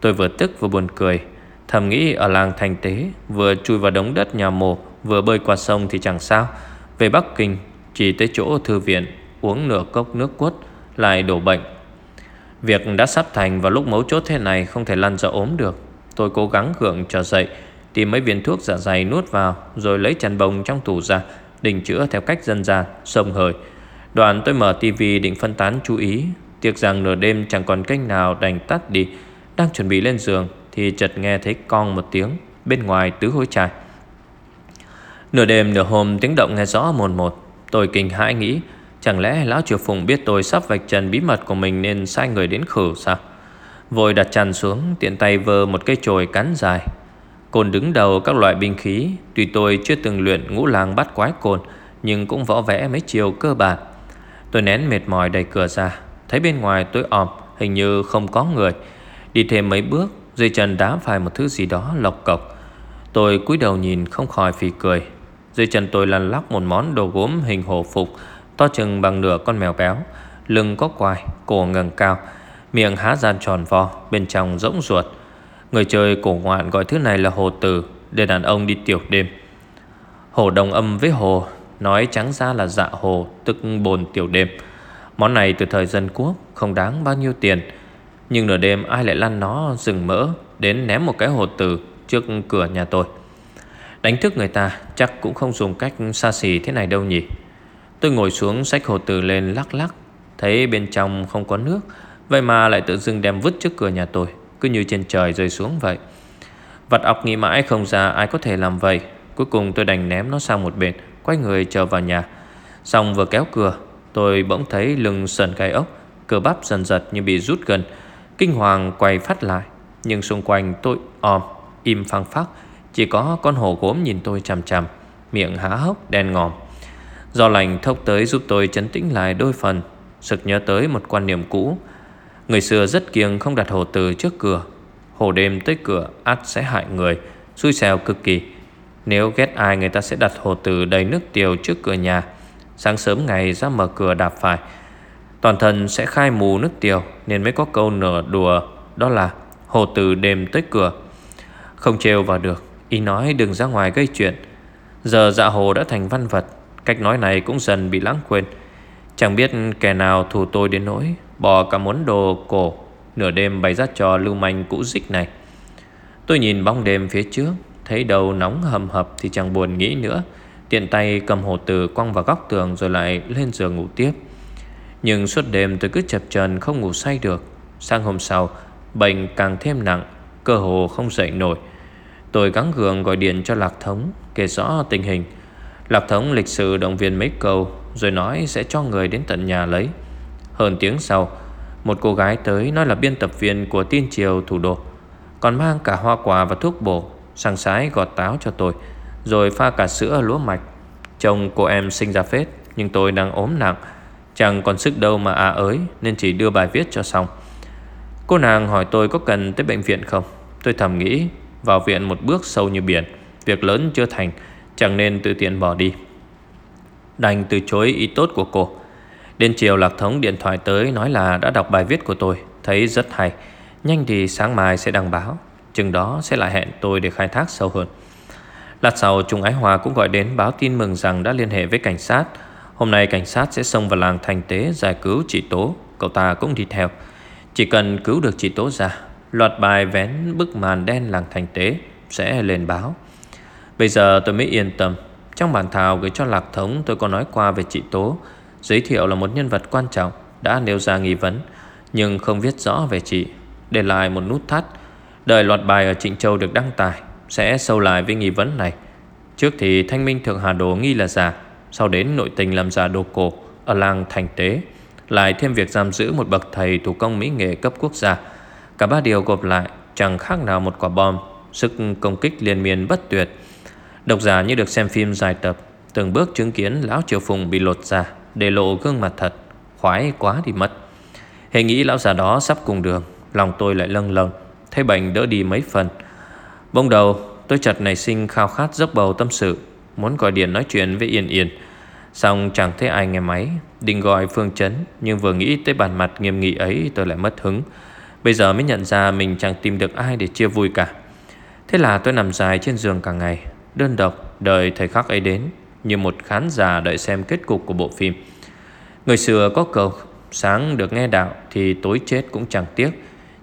Tôi vừa tức vừa buồn cười, Thầm nghĩ ở làng thành tế, Vừa chui vào đống đất nhà mồ Vừa bơi qua sông thì chẳng sao. Về Bắc Kinh, Chỉ tới chỗ thư viện, Uống nửa cốc nước quất, Lại đổ bệnh. Việc đã sắp thành vào lúc mấu chốt thế này Không thể lăn ra ốm được. Tôi cố gắng gượng trở dậy, Tìm mấy viên thuốc dạ dày nuốt vào, Rồi lấy chăn bông trong tủ ra, Định chữa theo cách dân gian, Sông hơi Đoạn tôi mở tivi định phân tán chú ý. Tiếc rằng nửa đêm chẳng còn kênh nào đành tắt đi. Đang chuẩn bị lên giường Thì chợt nghe thấy con một tiếng, Bên ngoài tứ hối trải Nửa đêm, nửa hôm, tiếng động nghe rõ một một. Tôi kinh hãi nghĩ, Chẳng lẽ Lão Triều Phùng biết tôi sắp vạch trần bí mật của mình Nên sai người đến khử sao? Vội đặt chăn xuống, Tiện tay vơ một cây chồi cắn dài. Côn đứng đầu các loại binh khí, Tuy tôi chưa từng luyện ngũ làng bắt quái côn, Nhưng cũng võ vẽ mấy chiều cơ bản. Tôi nén mệt mỏi đẩy cửa ra. Thấy bên ngoài tôi ọp, Hình như không có người. Đi thêm mấy bước Dây chân đá phải một thứ gì đó lộc cộc. Tôi cúi đầu nhìn, không khỏi phì cười dưới chân tôi lăn lóc một món đồ gốm hình hồ phục To chừng bằng nửa con mèo béo. Lưng có quai, cổ ngẩng cao Miệng há gian tròn vo Bên trong rỗng ruột. Người chơi cổ ngoạn gọi thứ này là hồ tử Để đàn ông đi tiểu đêm. Hồ đồng âm với hồ Nói trắng ra là dạ hồ Tức bồn tiểu đêm. Món này từ thời dân quốc Không đáng bao nhiêu tiền. Nhưng nửa đêm ai lại lăn nó rừng mỡ Đến ném một cái hồ tử trước cửa nhà tôi. Đánh thức người ta Chắc cũng không dùng cách xa xỉ thế này đâu nhỉ. Tôi ngồi xuống xách hồ từ lên lắc lắc, Thấy bên trong không có nước, Vậy mà lại tự dưng đem vứt trước cửa nhà tôi, Cứ như trên trời rơi xuống vậy. Vật ọc nghĩ mãi không ra ai có thể làm vậy. Cuối cùng tôi đành ném nó sang một bên, Quay người trở vào nhà. Xong vừa kéo cửa, Tôi bỗng thấy lưng sần gai ốc, Cơ bắp dần giật như bị rút gần, Kinh hoàng quay phát lại. Nhưng xung quanh tôi òm Im phăng phắc chỉ có con hổ gốm nhìn tôi chằm chằm, Miệng há hốc, đen ngòm. Do lành thốc tới giúp tôi chấn tĩnh lại đôi phần, Sực nhớ tới một quan niệm cũ. Người xưa rất kiêng không đặt hồ từ trước cửa. Hồ đêm tới cửa, át sẽ hại người, Xui xèo cực kỳ. Nếu ghét ai, người ta sẽ đặt hồ từ đầy nước tiêu trước cửa nhà. Sáng sớm ngày ra mở cửa đạp phải. Toàn thân sẽ khai mù nước tiêu, Nên mới có câu nửa đùa, Đó là hồ từ đêm tới cửa. Không trêu vào được. Ý nói đừng ra ngoài gây chuyện. Giờ dạ hồ đã thành văn vật, Cách nói này cũng dần bị lãng quên. Chẳng biết kẻ nào thù tôi đến nỗi Bỏ cả món đồ cổ, Nửa đêm bày ra trò lưu manh cũ dích này. Tôi nhìn bóng đêm phía trước, Thấy đầu nóng hầm hập Thì chẳng buồn nghĩ nữa. Tiện tay cầm hồ từ quăng vào góc tường Rồi lại lên giường ngủ tiếp. Nhưng suốt đêm tôi cứ chập chờn không ngủ say được. Sang hôm sau, Bệnh càng thêm nặng, Cơ hồ không dậy nổi. Tôi gắng gượng gọi điện cho Lạc Thống, Kể rõ tình hình. Lạc Thống lịch sự động viên mấy câu, Rồi nói sẽ cho người đến tận nhà lấy. Hơn tiếng sau, Một cô gái tới nói là biên tập viên Của tin triều thủ đô. Còn mang cả hoa quả và thuốc bổ, Sang sái gọt táo cho tôi, Rồi pha cả sữa lúa mạch. Chồng cô em sinh ra phết, Nhưng tôi đang ốm nặng. Chẳng còn sức đâu mà à ới, Nên chỉ đưa bài viết cho xong. Cô nàng hỏi tôi có cần tới bệnh viện không? Tôi thầm nghĩ vào viện một bước sâu như biển. Việc lớn chưa thành, Chẳng nên tự tiện bỏ đi. Đành từ chối ý tốt của cô. Đến chiều Lạc Thống điện thoại tới Nói là đã đọc bài viết của tôi, Thấy rất hay. Nhanh thì sáng mai sẽ đăng báo, Chừng đó sẽ lại hẹn tôi để khai thác sâu hơn. Lát sau, Trung Ái Hòa cũng gọi đến báo tin mừng rằng đã liên hệ với cảnh sát. Hôm nay cảnh sát sẽ xông vào làng thành tế giải cứu chị Tố, Cậu ta cũng đi theo. Chỉ cần cứu được chị Tố ra Loạt bài vén bức màn đen làng thành tế Sẽ lên báo. Bây giờ tôi mới yên tâm. Trong bản thảo gửi cho Lạc Thống, tôi có nói qua về chị Tố. Giới thiệu là một nhân vật quan trọng, Đã nêu ra nghi vấn, Nhưng không viết rõ về chị. Để lại một nút thắt, Đợi loạt bài ở Trịnh Châu được đăng tải, Sẽ sâu lại với nghi vấn này. Trước thì Thanh Minh Thượng Hà Đồ nghi là giả, Sau đến nội tình làm giả đồ cổ Ở làng Thành Tế. Lại thêm việc giam giữ một bậc thầy thủ công mỹ nghệ cấp quốc gia. Cả ba điều gộp lại, Chẳng khác nào một quả bom, Sức công kích liên miên bất tuyệt. Độc giả như được xem phim dài tập, Từng bước chứng kiến Lão Triều Phùng bị lột ra Để lộ gương mặt thật, Khoái quá đi mất. Hề nghĩ lão già đó sắp cùng đường, Lòng tôi lại lâng lâng, Thấy bệnh đỡ đi mấy phần. Bông đầu, tôi chợt nảy sinh khao khát dốc bầu tâm sự, Muốn gọi điện nói chuyện với Yên Yên. Xong chẳng thấy ai nghe máy, Định gọi Phương Trấn Nhưng vừa nghĩ tới bàn mặt nghiêm nghị ấy tôi lại mất hứng. Bây giờ mới nhận ra mình chẳng tìm được ai để chia vui cả. Thế là tôi nằm dài trên giường cả ngày, Đơn độc đợi thời khắc ấy đến, Như một khán giả đợi xem kết cục của bộ phim. Người xưa có câu, Sáng được nghe đạo Thì tối chết cũng chẳng tiếc.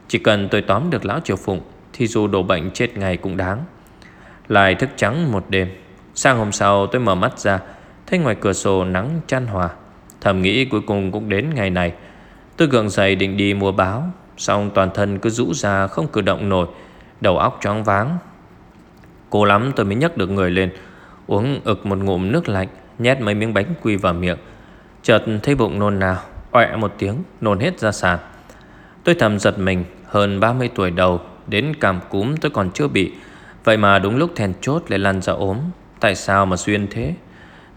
Chỉ cần tôi tóm được lão triều phụng Thì dù đổ bệnh chết ngày cũng đáng. Lại thức trắng một đêm, Sang hôm sau tôi mở mắt ra, Thấy ngoài cửa sổ nắng chan hòa. Thầm nghĩ cuối cùng cũng đến ngày này. Tôi gượng dậy định đi mua báo. Xong toàn thân cứ rũ ra, không cử động nổi. Đầu óc choáng váng. Cố lắm tôi mới nhấc được người lên. Uống ực một ngụm nước lạnh, Nhét mấy miếng bánh quy vào miệng. Chợt thấy bụng nôn nào Oẹ một tiếng, nôn hết ra sàn. Tôi thầm giật mình, Hơn 30 tuổi đầu, Đến cảm cúm tôi còn chưa bị. Vậy mà đúng lúc thèn chốt lại lăn ra ốm. Tại sao mà xuyên thế?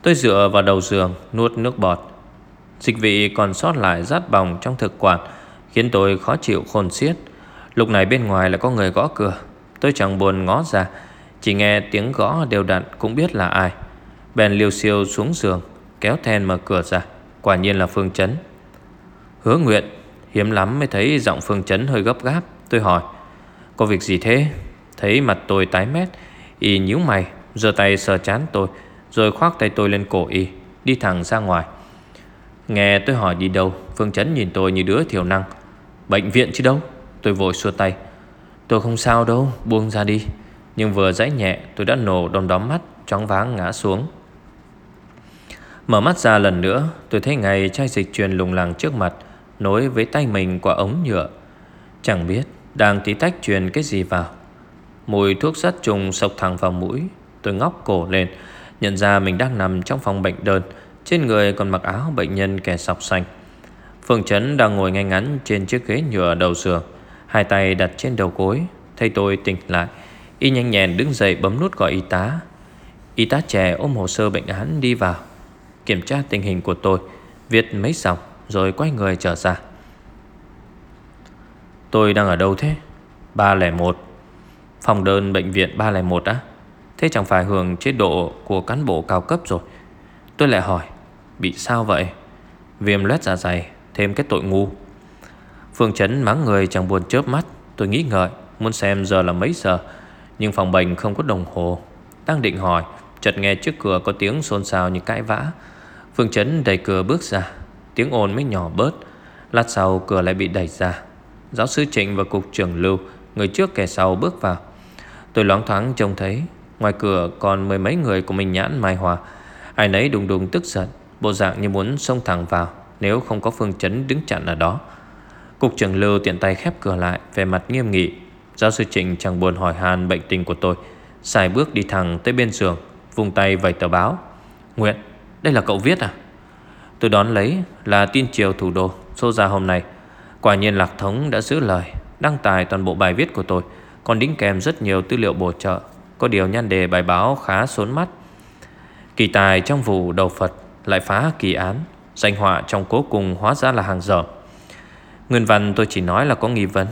Tôi dựa vào đầu giường, nuốt nước bọt. Dịch vị còn sót lại rát bòng trong thực quản. Khiến tôi khó chịu khôn xiết. Lúc này bên ngoài là có người gõ cửa. Tôi chẳng buồn ngó ra, chỉ nghe tiếng gõ đều đặn cũng biết là ai. Bèn liều siêu xuống giường, Kéo then mở cửa ra. Quả nhiên là Phương Trấn Hứa nguyện Hiếm lắm mới thấy giọng Phương Trấn hơi gấp gáp. Tôi hỏi. Có việc gì thế? Thấy mặt tôi tái mét, Y nhíu mày, giơ tay sờ chán tôi, Rồi khoác tay tôi lên cổ Y, Đi thẳng ra ngoài. Nghe tôi hỏi đi đâu? Phương Trấn nhìn tôi như đứa thiểu năng. Bệnh viện chứ đâu? Tôi vội xua tay. Tôi không sao đâu, Buông ra đi. Nhưng vừa dãy nhẹ, tôi đã nổ đom đóm mắt Chóng váng ngã xuống. Mở mắt ra lần nữa, Tôi thấy ngày chai dịch truyền lùng làng trước mặt, Nối với tay mình qua ống nhựa. Chẳng biết Đang tí tách truyền cái gì vào. Mùi thuốc sát trùng sộc thẳng vào mũi, Tôi ngóc cổ lên, Nhận ra mình đang nằm trong phòng bệnh đơn. Trên người còn mặc áo bệnh nhân kẻ sọc xanh Phương Trấn đang ngồi ngay ngắn Trên chiếc ghế nhựa đầu giường, Hai tay đặt trên đầu gối. Thấy tôi tỉnh lại, Y nhanh nhẹn đứng dậy bấm nút gọi y tá. Y tá trẻ ôm hồ sơ bệnh án đi vào. Kiểm tra tình hình của tôi, Viết mấy dòng, Rồi quay người trở ra. Tôi đang ở đâu thế? 301 Phòng đơn bệnh viện 301 á? Thế chẳng phải hưởng chế độ của cán bộ cao cấp rồi. Tôi lại hỏi, Bị sao vậy? Viêm loét dạ dày. Thêm cái tội ngu. Phương Trấn mắng người chẳng buồn chớp mắt. Tôi nghĩ ngợi, Muốn xem giờ là mấy giờ, Nhưng phòng bệnh không có đồng hồ. Đang định hỏi, Chợt nghe trước cửa có tiếng xôn xao như cãi vã. Phương Trấn đẩy cửa bước ra. Tiếng ồn mới nhỏ bớt. Lát sau cửa lại bị đẩy ra. Giáo sư Trịnh và cục trưởng Lưu, Người trước kẻ sau bước vào. Tôi loáng thoáng trông thấy, Ngoài cửa còn mười mấy người của mình nhãn mai hòa. Ai nấy đùng đùng tức giận, Bộ dạng như muốn xông thẳng vào. Nếu không có phương chấn đứng chặn ở đó. Cục trưởng Lưu tiện tay khép cửa lại Về mặt nghiêm nghị. Giáo sư Trịnh chẳng buồn hỏi han bệnh tình của tôi Xài bước đi thẳng tới bên giường Vùng tay vẩy tờ báo. Nguyện, đây là cậu viết à? Tôi đón lấy là tin chiều thủ đô Số ra hôm nay. Quả nhiên Lạc Thống đã giữ lời Đăng tài toàn bộ bài viết của tôi Còn đính kèm rất nhiều tư liệu bổ trợ. Có điều nhan đề bài báo khá xốn mắt. Kỳ tài trong vụ đầu Phật Lại phá kỳ án. Danh họa trong cố cùng hóa ra là hàng dở Nguyên văn tôi chỉ nói là có nghi vấn.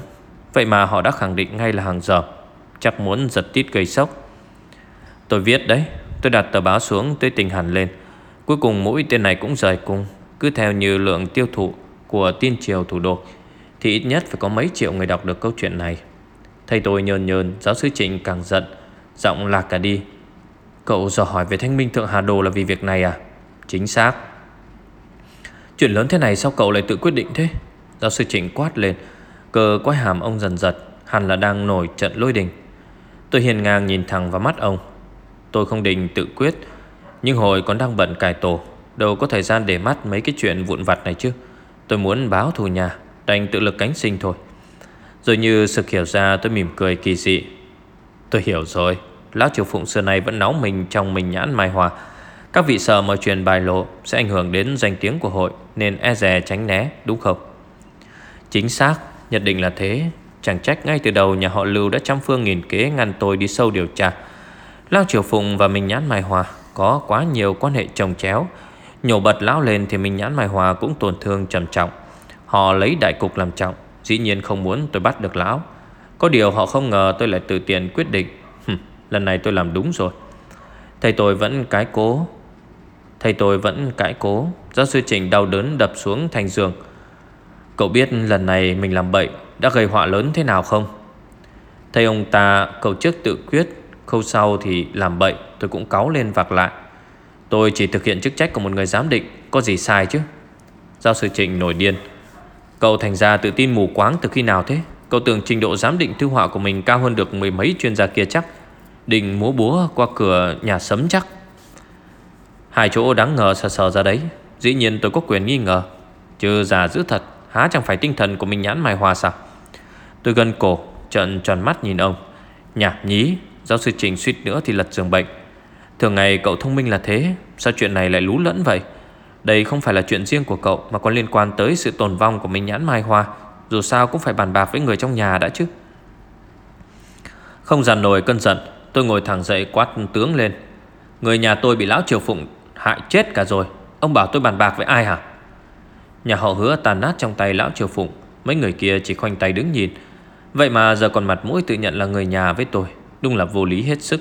Vậy mà họ đã khẳng định ngay là hàng dở Chắc muốn giật tít gây sốc. Tôi viết đấy. Tôi đặt tờ báo xuống, tôi tình hẳn lên. Cuối cùng mỗi tên này cũng rời cung. Cứ theo như lượng tiêu thụ của tin triều thủ đô. Thì ít nhất phải có mấy triệu người đọc được câu chuyện này. Thầy tôi nhơn nhơn Giáo sư Trịnh càng giận. Giọng lạc cả đi. Cậu dò hỏi về thanh minh thượng Hà Đồ là vì việc này à? Chính xác. Chuyện lớn thế này sao cậu lại tự quyết định thế? Giáo sư Trịnh quát lên. Cờ quái hàm ông dần giật, Hẳn là đang nổi trận lôi đình. Tôi hiền ngang nhìn thẳng vào mắt ông. Tôi không định tự quyết, Nhưng hồi còn đang bận cài tổ, Đâu có thời gian để mắt mấy cái chuyện vụn vặt này chứ. Tôi muốn báo thù nhà, Đành tự lực cánh sinh thôi. Rồi như sực hiểu ra, tôi mỉm cười kỳ dị. Tôi hiểu rồi, Lão triều phụng xưa này vẫn nóng mình trong mình nhãn mai hòa. Các vị sợ mọi chuyện bài lộ Sẽ ảnh hưởng đến danh tiếng của hội Nên e dè tránh né đúng không? Chính xác Nhận định là thế. Chẳng trách ngay từ đầu nhà họ Lưu đã trăm phương nghìn kế ngăn tôi đi sâu điều tra. Lão Triều Phụng và Minh Nhãn Mai Hòa có quá nhiều quan hệ chồng chéo. Nhổ bật lão lên thì Minh Nhãn Mai Hòa cũng tổn thương trầm trọng. Họ lấy đại cục làm trọng Dĩ nhiên không muốn tôi bắt được lão. Có điều họ không ngờ tôi lại tự tiện quyết định. Hừm, Lần này tôi làm đúng rồi. Thầy tôi vẫn cái cố Thầy tôi vẫn cãi cố. Giáo sư Trình đau đớn đập xuống thành giường. Cậu biết lần này mình làm bậy Đã gây họa lớn thế nào không? Thầy ông ta cầu trước tự quyết. Khâu sau thì làm bậy, Tôi cũng cáu lên vạc lại. Tôi chỉ thực hiện chức trách của một người giám định, Có gì sai chứ? Giáo sư Trịnh nổi điên. Cậu thành ra tự tin mù quáng từ khi nào thế? Cậu tưởng trình độ giám định thư họa của mình Cao hơn được mười mấy chuyên gia kia chắc. Định múa búa qua cửa nhà sấm chắc. Hai chỗ đáng ngờ sờ sờ ra đấy. Dĩ nhiên tôi có quyền nghi ngờ. Chứ già dữ thật, Há chẳng phải tinh thần của mình nhãn mài hòa sao? Tôi gần cổ Trận tròn mắt nhìn ông. Nhạc nhí, Giáo sư Trình suýt nữa thì lật giường bệnh. Thường ngày cậu thông minh là thế, Sao chuyện này lại lú lẫn vậy? Đây không phải là chuyện riêng của cậu Mà còn liên quan tới sự tồn vong của Minh Nhãn Mai Hoa Dù sao cũng phải bàn bạc với người trong nhà đã chứ. Không dằn nổi cơn giận, Tôi ngồi thẳng dậy quát tướng lên. Người nhà tôi bị lão triều phụng hại chết cả rồi. Ông bảo tôi bàn bạc với ai hả? Nhà họ hứa tàn nát trong tay lão triều phụng. Mấy người kia chỉ khoanh tay đứng nhìn. Vậy mà giờ còn mặt mũi tự nhận là người nhà với tôi. Đúng là vô lý hết sức.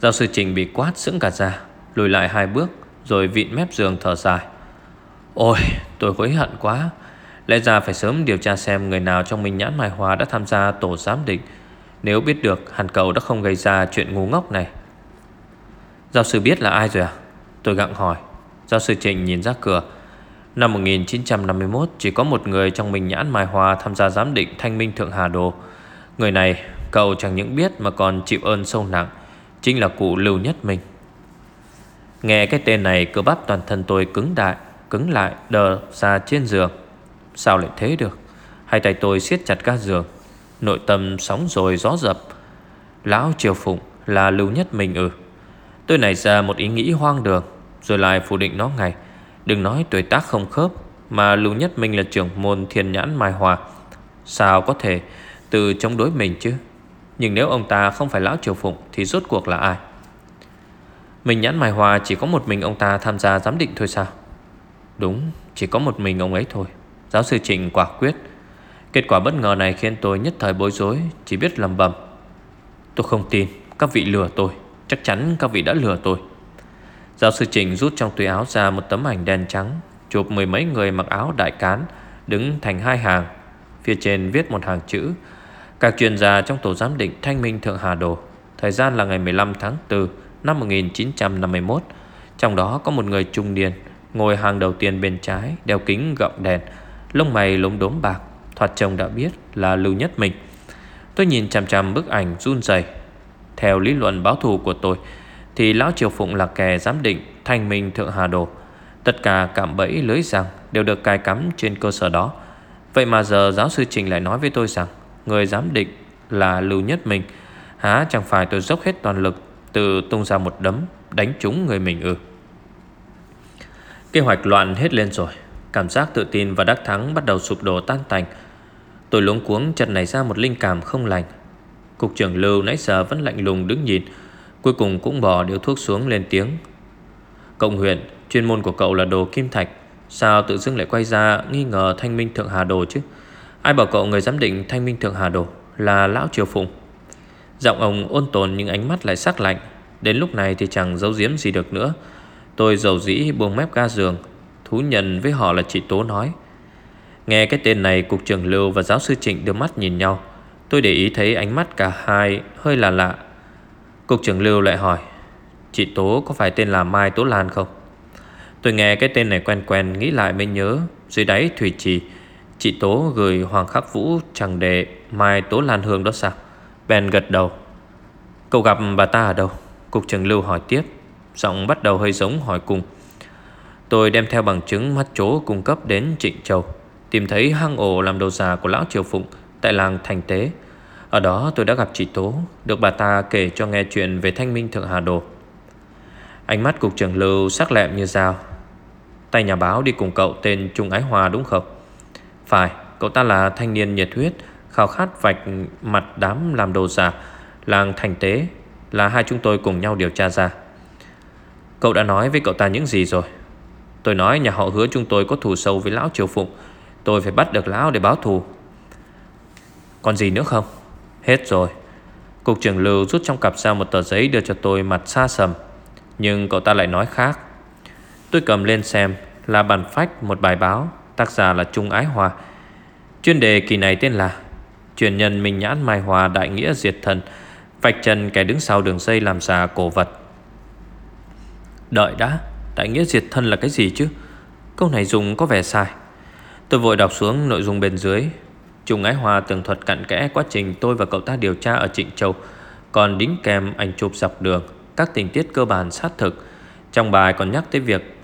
Giáo sư Trình bị quát sững cả ra, Lùi lại hai bước, Rồi vịn mép giường thở dài. Ôi, tôi hối hận quá. Lẽ ra phải sớm điều tra xem Người nào trong mình Nhãn Mai hòa đã tham gia tổ giám định. Nếu biết được Hàn cầu đã không gây ra chuyện ngu ngốc này. Giáo sư biết là ai rồi à? Tôi gặng hỏi. Giáo sư Trình nhìn ra cửa. Năm 1951 Chỉ có một người trong mình Nhãn Mai hòa Tham gia giám định Thanh Minh Thượng Hà Đồ. Người này, cậu chẳng những biết Mà còn chịu ơn sâu nặng, Chính là cụ Lưu Nhất Minh. Nghe cái tên này, cơ bắp toàn thân tôi cứng đại, Cứng lại, đờ ra trên giường. Sao lại thế được? Hai tay tôi siết chặt các giường. Nội tâm sóng rồi gió dập. Lão Triều Phụng là Lưu Nhất Minh ư? Tôi nảy ra một ý nghĩ hoang đường, Rồi lại phủ định nó ngay. Đừng nói tuổi tác không khớp, Mà Lưu Nhất Minh là trưởng môn thiên nhãn Mai Hòa. Sao có thể từ chống đối mình chứ? Nhưng nếu ông ta không phải Lão Triều Phụng, Thì rốt cuộc là ai? Mình nhãn Mai Hòa chỉ có một mình ông ta tham gia giám định thôi sao? Đúng, Chỉ có một mình ông ấy thôi. Giáo sư Trịnh quả quyết. Kết quả bất ngờ này khiến tôi nhất thời bối rối, Chỉ biết lầm bầm. Tôi không tin các vị lừa tôi. Chắc chắn các vị đã lừa tôi. Giáo sư Trình rút trong túi áo ra một tấm ảnh đen trắng, Chụp mười mấy người mặc áo đại cán, Đứng thành hai hàng. Phía trên viết một hàng chữ, Các chuyên gia trong tổ giám định Thanh Minh Thượng Hà Đồ. Thời gian là ngày 15 tháng 4 năm 1951 Trong đó có một người trung niên Ngồi hàng đầu tiên bên trái, Đeo kính gọng đèn, Lông mày lúng đốm bạc, Thoạt trông đã biết là Lưu Nhất Minh. Tôi nhìn chằm chằm bức ảnh run rẩy. Theo lý luận báo thù của tôi Thì Lão Triều Phụng là kẻ giám định Thanh Minh Thượng Hà Đồ. Tất cả cạm bẫy lưới rằng Đều được cài cắm trên cơ sở đó. Vậy mà giờ giáo sư Trình lại nói với tôi rằng Người giám định là Lưu Nhất mình, Há chẳng phải tôi dốc hết toàn lực Từ tung ra một đấm Đánh trúng người mình ư? Kế hoạch loạn hết lên rồi. Cảm giác tự tin và đắc thắng Bắt đầu sụp đổ tan tành. Tôi luống cuống chật nảy ra một linh cảm không lành. Cục trưởng Lưu nãy giờ vẫn lạnh lùng đứng nhìn, Cuối cùng cũng bỏ điếu thuốc xuống lên tiếng. Cộng huyện Chuyên môn của cậu là đồ kim thạch, Sao tự dưng lại quay ra nghi ngờ thanh minh thượng hà đồ chứ? Ai bảo cậu người giám định thanh minh thượng hà đồ Là lão triều phụng? Giọng ông ôn tồn nhưng ánh mắt lại sắc lạnh. Đến lúc này thì chẳng giấu giếm gì được nữa. Tôi dầu dĩ buông mép ga giường. Thú nhận với họ là chị Tố nói. Nghe cái tên này, Cục trưởng Lưu và giáo sư Trịnh đưa mắt nhìn nhau. Tôi để ý thấy ánh mắt cả hai hơi là lạ. Cục trưởng Lưu lại hỏi, Chị Tố có phải tên là Mai Tố Lan không? Tôi nghe cái tên này quen quen, Nghĩ lại mới nhớ. Dưới đáy Thủy Trì, Chị Tố gửi Hoàng Khắc Vũ chẳng để Mai Tố Lan Hương đó sao? Ben gật đầu. Cậu gặp bà ta ở đâu? Cục trưởng Lưu hỏi tiếp. Giọng bắt đầu hơi giống hỏi cùng. Tôi đem theo bằng chứng mắt chố cung cấp đến Trịnh Châu, Tìm thấy hang ổ làm đồ già của Lão Triều Phụng Tại làng Thành Tế. Ở đó tôi đã gặp chị Tố, Được bà ta kể cho nghe chuyện về thanh minh Thượng Hà Đồ Ánh mắt cục trưởng Lưu sắc lẹm như dao. Tay nhà báo đi cùng cậu tên Trung Ái Hòa đúng không? Phải, Cậu ta là thanh niên nhiệt huyết, Khao khát vạch mặt đám làm đồ giả, Làng Thành Tế, Là hai chúng tôi cùng nhau điều tra ra. Cậu đã nói với cậu ta những gì rồi? Tôi nói nhà họ hứa chúng tôi có thù sâu với lão Triều Phụng, Tôi phải bắt được lão để báo thù. Còn gì nữa không? Hết rồi. Cục trưởng Lưu rút trong cặp ra một tờ giấy đưa cho tôi mặt xa sầm, Nhưng cậu ta lại nói khác. Tôi cầm lên xem, Là bản phách một bài báo, Tác giả là Trung Ái Hòa. Chuyên đề kỳ này tên là Truyền nhân Minh Nhãn Mai Hòa Đại Nghĩa Diệt Thần, Vạch trần kẻ đứng sau đường dây làm giả cổ vật. Đợi đã, Đại Nghĩa Diệt Thân là cái gì chứ? Câu này dùng có vẻ sai. Tôi vội đọc xuống nội dung bên dưới. Trung Ái Hòa tường thuật cặn kẽ quá trình tôi và cậu ta điều tra ở Trịnh Châu. Còn đính kèm, ảnh chụp dọc đường, Các tình tiết cơ bản sát thực. Trong bài còn nhắc tới việc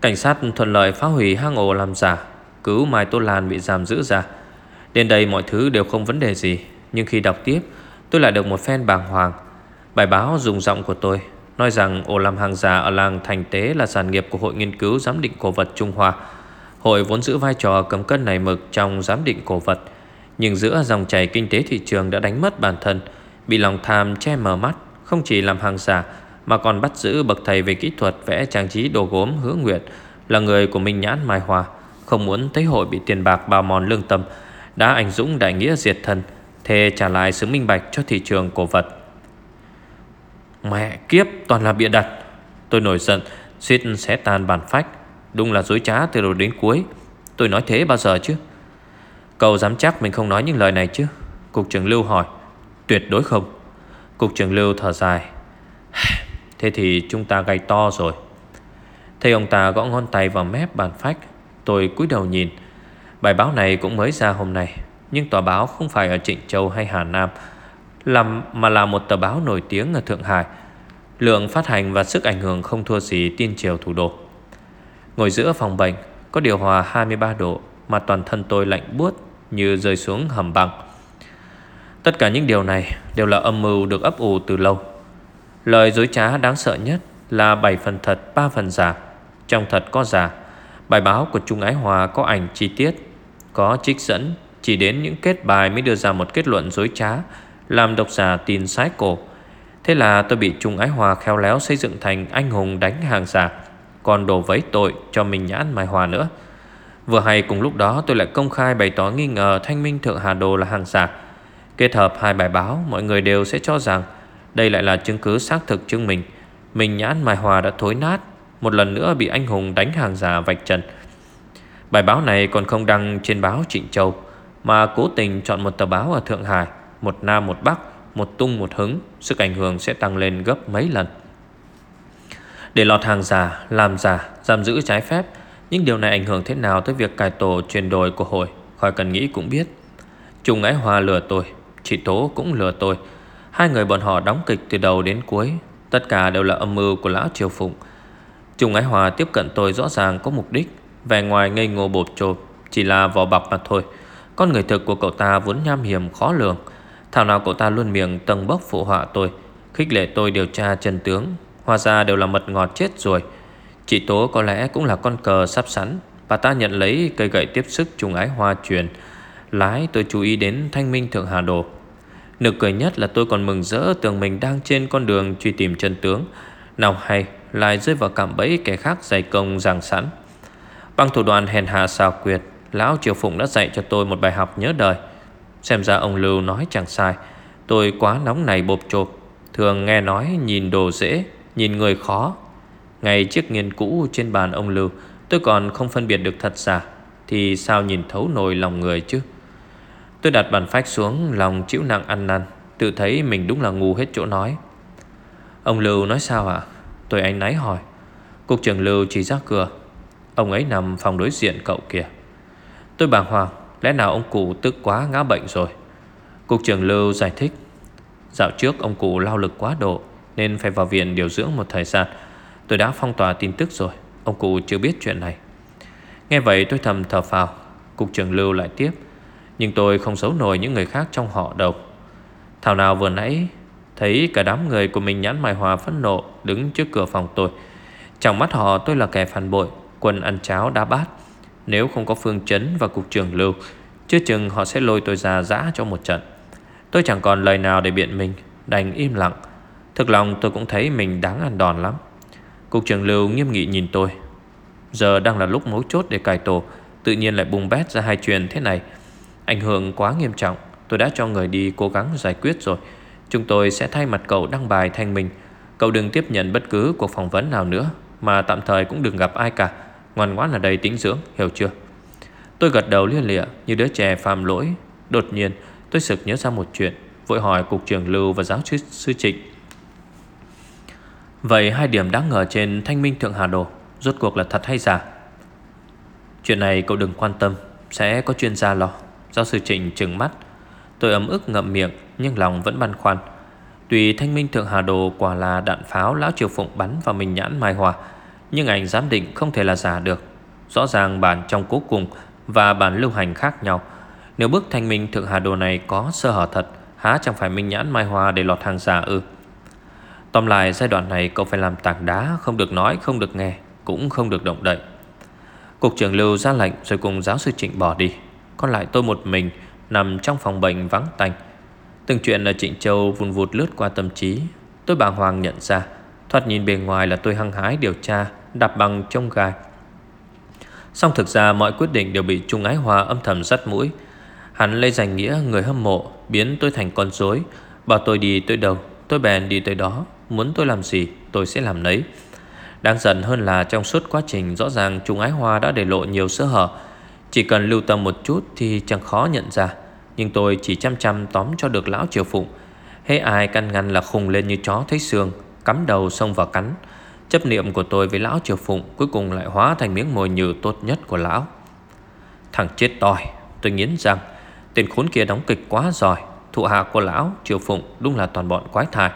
Cảnh sát thuận lợi phá hủy hang ổ làm giả, Cứu Mai Tô Lan bị giam giữ ra. Đến đây mọi thứ đều không vấn đề gì, Nhưng khi đọc tiếp, Tôi lại được một phen bàng hoàng. Bài báo dùng giọng của tôi, Nói rằng ổ làm hàng giả ở làng Thành Tế Là sản nghiệp của Hội Nghiên cứu Giám định Cổ vật Trung Hoa. Hội vốn giữ vai trò cầm cân này mực Trong giám định cổ vật. Nhưng giữa dòng chảy kinh tế thị trường đã đánh mất bản thân Bị lòng tham che mờ mắt Không chỉ làm hàng giả Mà còn bắt giữ bậc thầy về kỹ thuật vẽ trang trí đồ gốm hứa nguyệt Là người của Minh Nhãn Mai Hòa Không muốn thấy hội bị tiền bạc bào mòn lương tâm Đã ảnh dũng đại nghĩa diệt thân, Thề trả lại sự minh bạch cho thị trường cổ vật. Mẹ kiếp toàn là bịa đặt. Tôi nổi giận Suýt sẽ tan bàn phách. Đúng là dối trá từ đầu đến cuối. Tôi nói thế bao giờ chứ? Cậu dám chắc mình không nói những lời này chứ? Cục trưởng Lưu hỏi. Tuyệt đối không. Cục trưởng Lưu thở dài. Thế thì chúng ta gây to rồi. Thấy ông ta gõ ngón tay vào mép bàn phách, Tôi cúi đầu nhìn. Bài báo này cũng mới ra hôm nay, Nhưng tòa báo không phải ở Trịnh Châu hay Hà Nam, làm Mà là một tờ báo nổi tiếng ở Thượng Hải. Lượng phát hành và sức ảnh hưởng không thua gì tiên triều thủ đô. Ngồi giữa phòng bệnh, Có điều hòa 23 độ Mà toàn thân tôi lạnh buốt Như rơi xuống hầm băng. Tất cả những điều này Đều là âm mưu được ấp ủ từ lâu. Lời dối trá đáng sợ nhất Là 7 phần thật 3 phần giả. Trong thật có giả, Bài báo của Trung Ái Hòa có ảnh chi tiết, Có trích dẫn Chỉ đến những kết bài mới đưa ra một kết luận dối trá, Làm độc giả tin sái cổ. Thế là tôi bị Trung Ái Hòa khéo léo xây dựng thành anh hùng đánh hàng giả. Còn đổ vấy tội cho mình nhãn Mai Hòa nữa. Vừa hay cùng lúc đó tôi lại công khai bày tỏ nghi ngờ Thanh Minh Thượng Hà Đồ là hàng giả. Kết hợp hai bài báo, Mọi người đều sẽ cho rằng Đây lại là chứng cứ xác thực chứng minh Mình nhãn Mai Hòa đã thối nát, Một lần nữa bị anh Hùng đánh hàng giả vạch trần. Bài báo này còn không đăng trên báo Trịnh Châu, Mà cố tình chọn một tờ báo ở Thượng Hải, Một Nam một Bắc, Một tung một hứng, Sức ảnh hưởng sẽ tăng lên gấp mấy lần. Để lọt hàng giả, làm giả, giam giữ trái phép Nhưng điều này ảnh hưởng thế nào tới việc cải tổ chuyển đổi của hội? Khỏi cần nghĩ cũng biết. Trung Ái Hòa lừa tôi Chị Tố cũng lừa tôi. Hai người bọn họ đóng kịch từ đầu đến cuối. Tất cả đều là âm mưu của Lão Triều Phụng. Trung Ái Hòa tiếp cận tôi rõ ràng có mục đích. Vẻ ngoài ngây ngô bột chộp Chỉ là vỏ bọc mà thôi. Con người thực của cậu ta vốn nham hiểm khó lường. Thảo nào cậu ta luôn miệng tầng bốc phụ họa tôi Khích lệ tôi điều tra chân tướng. Hóa ra đều là mật ngọt chết rồi. Chị Tố có lẽ cũng là con cờ sắp sẵn. Bà ta nhận lấy, cây gậy tiếp sức trùng ái hoa truyền. Lái tôi chú ý đến thanh minh thượng hà đồ. Nực cười nhất là tôi còn mừng rỡ Tưởng mình đang trên con đường truy tìm chân tướng. Nào hay, lại rơi vào cạm bẫy kẻ khác dày công giang sẵn. Bằng thủ đoạn hèn hạ xào quyệt, Lão Triều Phụng đã dạy cho tôi một bài học nhớ đời. Xem ra ông Lưu nói chẳng sai. Tôi quá nóng này bộp chộp, Thường nghe nói nhìn đồ dễ. Nhìn người khó. Ngày chiếc nghiên cũ trên bàn ông Lưu, Tôi còn không phân biệt được thật giả, Thì sao nhìn thấu nổi lòng người chứ? Tôi đặt bàn phách xuống, Lòng chịu nặng ăn năn, Tự thấy mình đúng là ngu hết chỗ nói. Ông Lưu nói sao ạ? Tôi anh náy hỏi. Cục trưởng Lưu chỉ ra cửa. Ông ấy nằm phòng đối diện cậu kìa. Tôi bàng hoàng, Lẽ nào ông cụ tức quá ngã bệnh rồi? Cục trưởng Lưu giải thích. Dạo trước ông cụ lao lực quá độ nên phải vào viện điều dưỡng một thời gian. Tôi đã phong tỏa tin tức rồi, Ông cụ chưa biết chuyện này. Nghe vậy tôi thầm thở phào. Cục trưởng Lưu lại tiếp, Nhưng tôi không giấu nổi những người khác trong họ đâu. Thảo nào vừa nãy Thấy cả đám người của mình nhãn mài hòa phẫn nộ Đứng trước cửa phòng tôi. Trong mắt họ tôi là kẻ phản bội Quân ăn cháo đá bát. Nếu không có Phương Chấn và Cục trưởng Lưu, Chưa chừng họ sẽ lôi tôi ra giã cho một trận. Tôi chẳng còn lời nào để biện mình, Đành im lặng. Thực lòng tôi cũng thấy mình đáng ăn đòn lắm. Cục trưởng Lưu nghiêm nghị nhìn tôi. Giờ đang là lúc mấu chốt để cài tổ Tự nhiên lại bùng bét ra hai chuyện thế này. Ảnh hưởng quá nghiêm trọng Tôi đã cho người đi cố gắng giải quyết rồi. Chúng tôi sẽ thay mặt cậu đăng bài thanh minh. Cậu đừng tiếp nhận bất cứ cuộc phỏng vấn nào nữa Mà tạm thời cũng đừng gặp ai cả. Ngoan ngoãn ở đây tính dưỡng hiểu chưa? Tôi gật đầu liên lịa như đứa trẻ phạm lỗi. Đột nhiên tôi sực nhớ ra một chuyện Vội hỏi cục trưởng Lưu và giáo sư, sư Trịnh. Vậy hai điểm đáng ngờ trên thanh minh thượng Hà Đồ Rốt cuộc là thật hay giả? Chuyện này cậu đừng quan tâm, Sẽ có chuyên gia lo. Giáo sư Trịnh trừng mắt. Tôi ấm ức ngậm miệng, Nhưng lòng vẫn băn khoăn. Tùy thanh minh thượng Hà Đồ quả là đạn pháo Lão Triều Phụng bắn vào mình nhãn Mai Hòa Nhưng ảnh giám định không thể là giả được. Rõ ràng bản trong cố cùng Và bản lưu hành khác nhau. Nếu bức thanh minh thượng Hà Đồ này có sơ hở thật, Há chẳng phải minh nhãn Mai Hòa để lọt hàng giả ư? Tóm lại, giai đoạn này cậu phải làm tảng đá, Không được nói, không được nghe, Cũng không được động đậy. Cục trưởng Lưu ra lệnh rồi cùng giáo sư Trịnh bỏ đi. Còn lại tôi một mình Nằm trong phòng bệnh vắng tanh. Từng chuyện ở Trịnh Châu vùn vụt lướt qua tâm trí. Tôi bàng hoàng nhận ra, Thoạt nhìn bề ngoài là tôi hăng hái điều tra, Đạp bằng trông gai. Xong thực ra mọi quyết định đều bị Trung Ái Hòa âm thầm dắt mũi. Hắn lấy danh nghĩa người hâm mộ, Biến tôi thành con rối. Bảo tôi đi tới đâu, Tôi bèn đi tới đó. Muốn tôi làm gì, tôi sẽ làm nấy. Đáng giận hơn là trong suốt quá trình, Rõ ràng Trung Ái Hoa đã để lộ nhiều sơ hở. Chỉ cần lưu tâm một chút Thì chẳng khó nhận ra. Nhưng tôi chỉ chăm chăm tóm cho được lão triều phụng. Hễ ai căn ngăn là khùng lên như chó thấy xương, Cắm đầu xông vào cắn. Chấp niệm của tôi với lão triều phụng Cuối cùng lại hóa thành miếng mồi nhừ tốt nhất của lão. Thằng chết tòi, Tôi nghiến rằng Tên khốn kia đóng kịch quá giỏi. Thụ hạ của lão triều phụng Đúng là toàn bọn quái thai.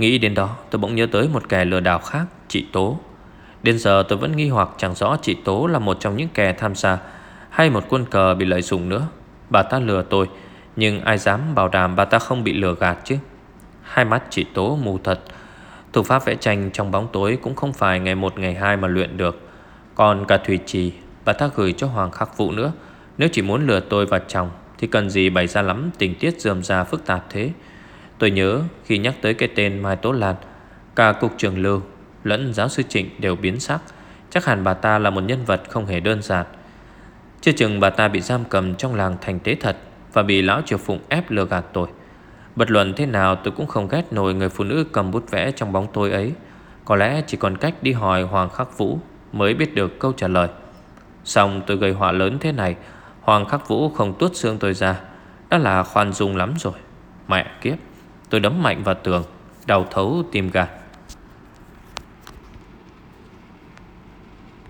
Nghĩ đến đó, tôi bỗng nhớ tới một kẻ lừa đảo khác, Chị Tố. Đến giờ tôi vẫn nghi hoặc chẳng rõ chị Tố là một trong những kẻ tham gia Hay một quân cờ bị lợi dụng nữa. Bà ta lừa tôi, Nhưng ai dám bảo đảm bà ta không bị lừa gạt chứ? Hai mắt chị Tố mù thật. Thủ pháp vẽ tranh trong bóng tối Cũng không phải ngày một, ngày hai mà luyện được. Còn cả Thủy Trì, Bà ta gửi cho Hoàng Khắc Vũ nữa. Nếu chỉ muốn lừa tôi vào chồng, Thì cần gì bày ra lắm tình tiết dườm ra phức tạp thế? Tôi nhớ khi nhắc tới cái tên Mai Tố Lan, Cả cục trường lưu Lẫn giáo sư Trịnh đều biến sắc. Chắc hẳn bà ta là một nhân vật không hề đơn giản. Chưa chừng bà ta bị giam cầm trong làng thành tế thật Và bị lão triều phụng ép lừa gạt tôi Bật luận thế nào, tôi cũng không ghét nổi người phụ nữ cầm bút vẽ trong bóng tối ấy. Có lẽ chỉ còn cách đi hỏi Hoàng Khắc Vũ Mới biết được câu trả lời. Xong tôi gây họa lớn thế này, Hoàng Khắc Vũ không tuốt xương tôi ra. Đó là khoan dung lắm rồi. Mẹ kiếp. Tôi đấm mạnh vào tường Đau thấu tim gà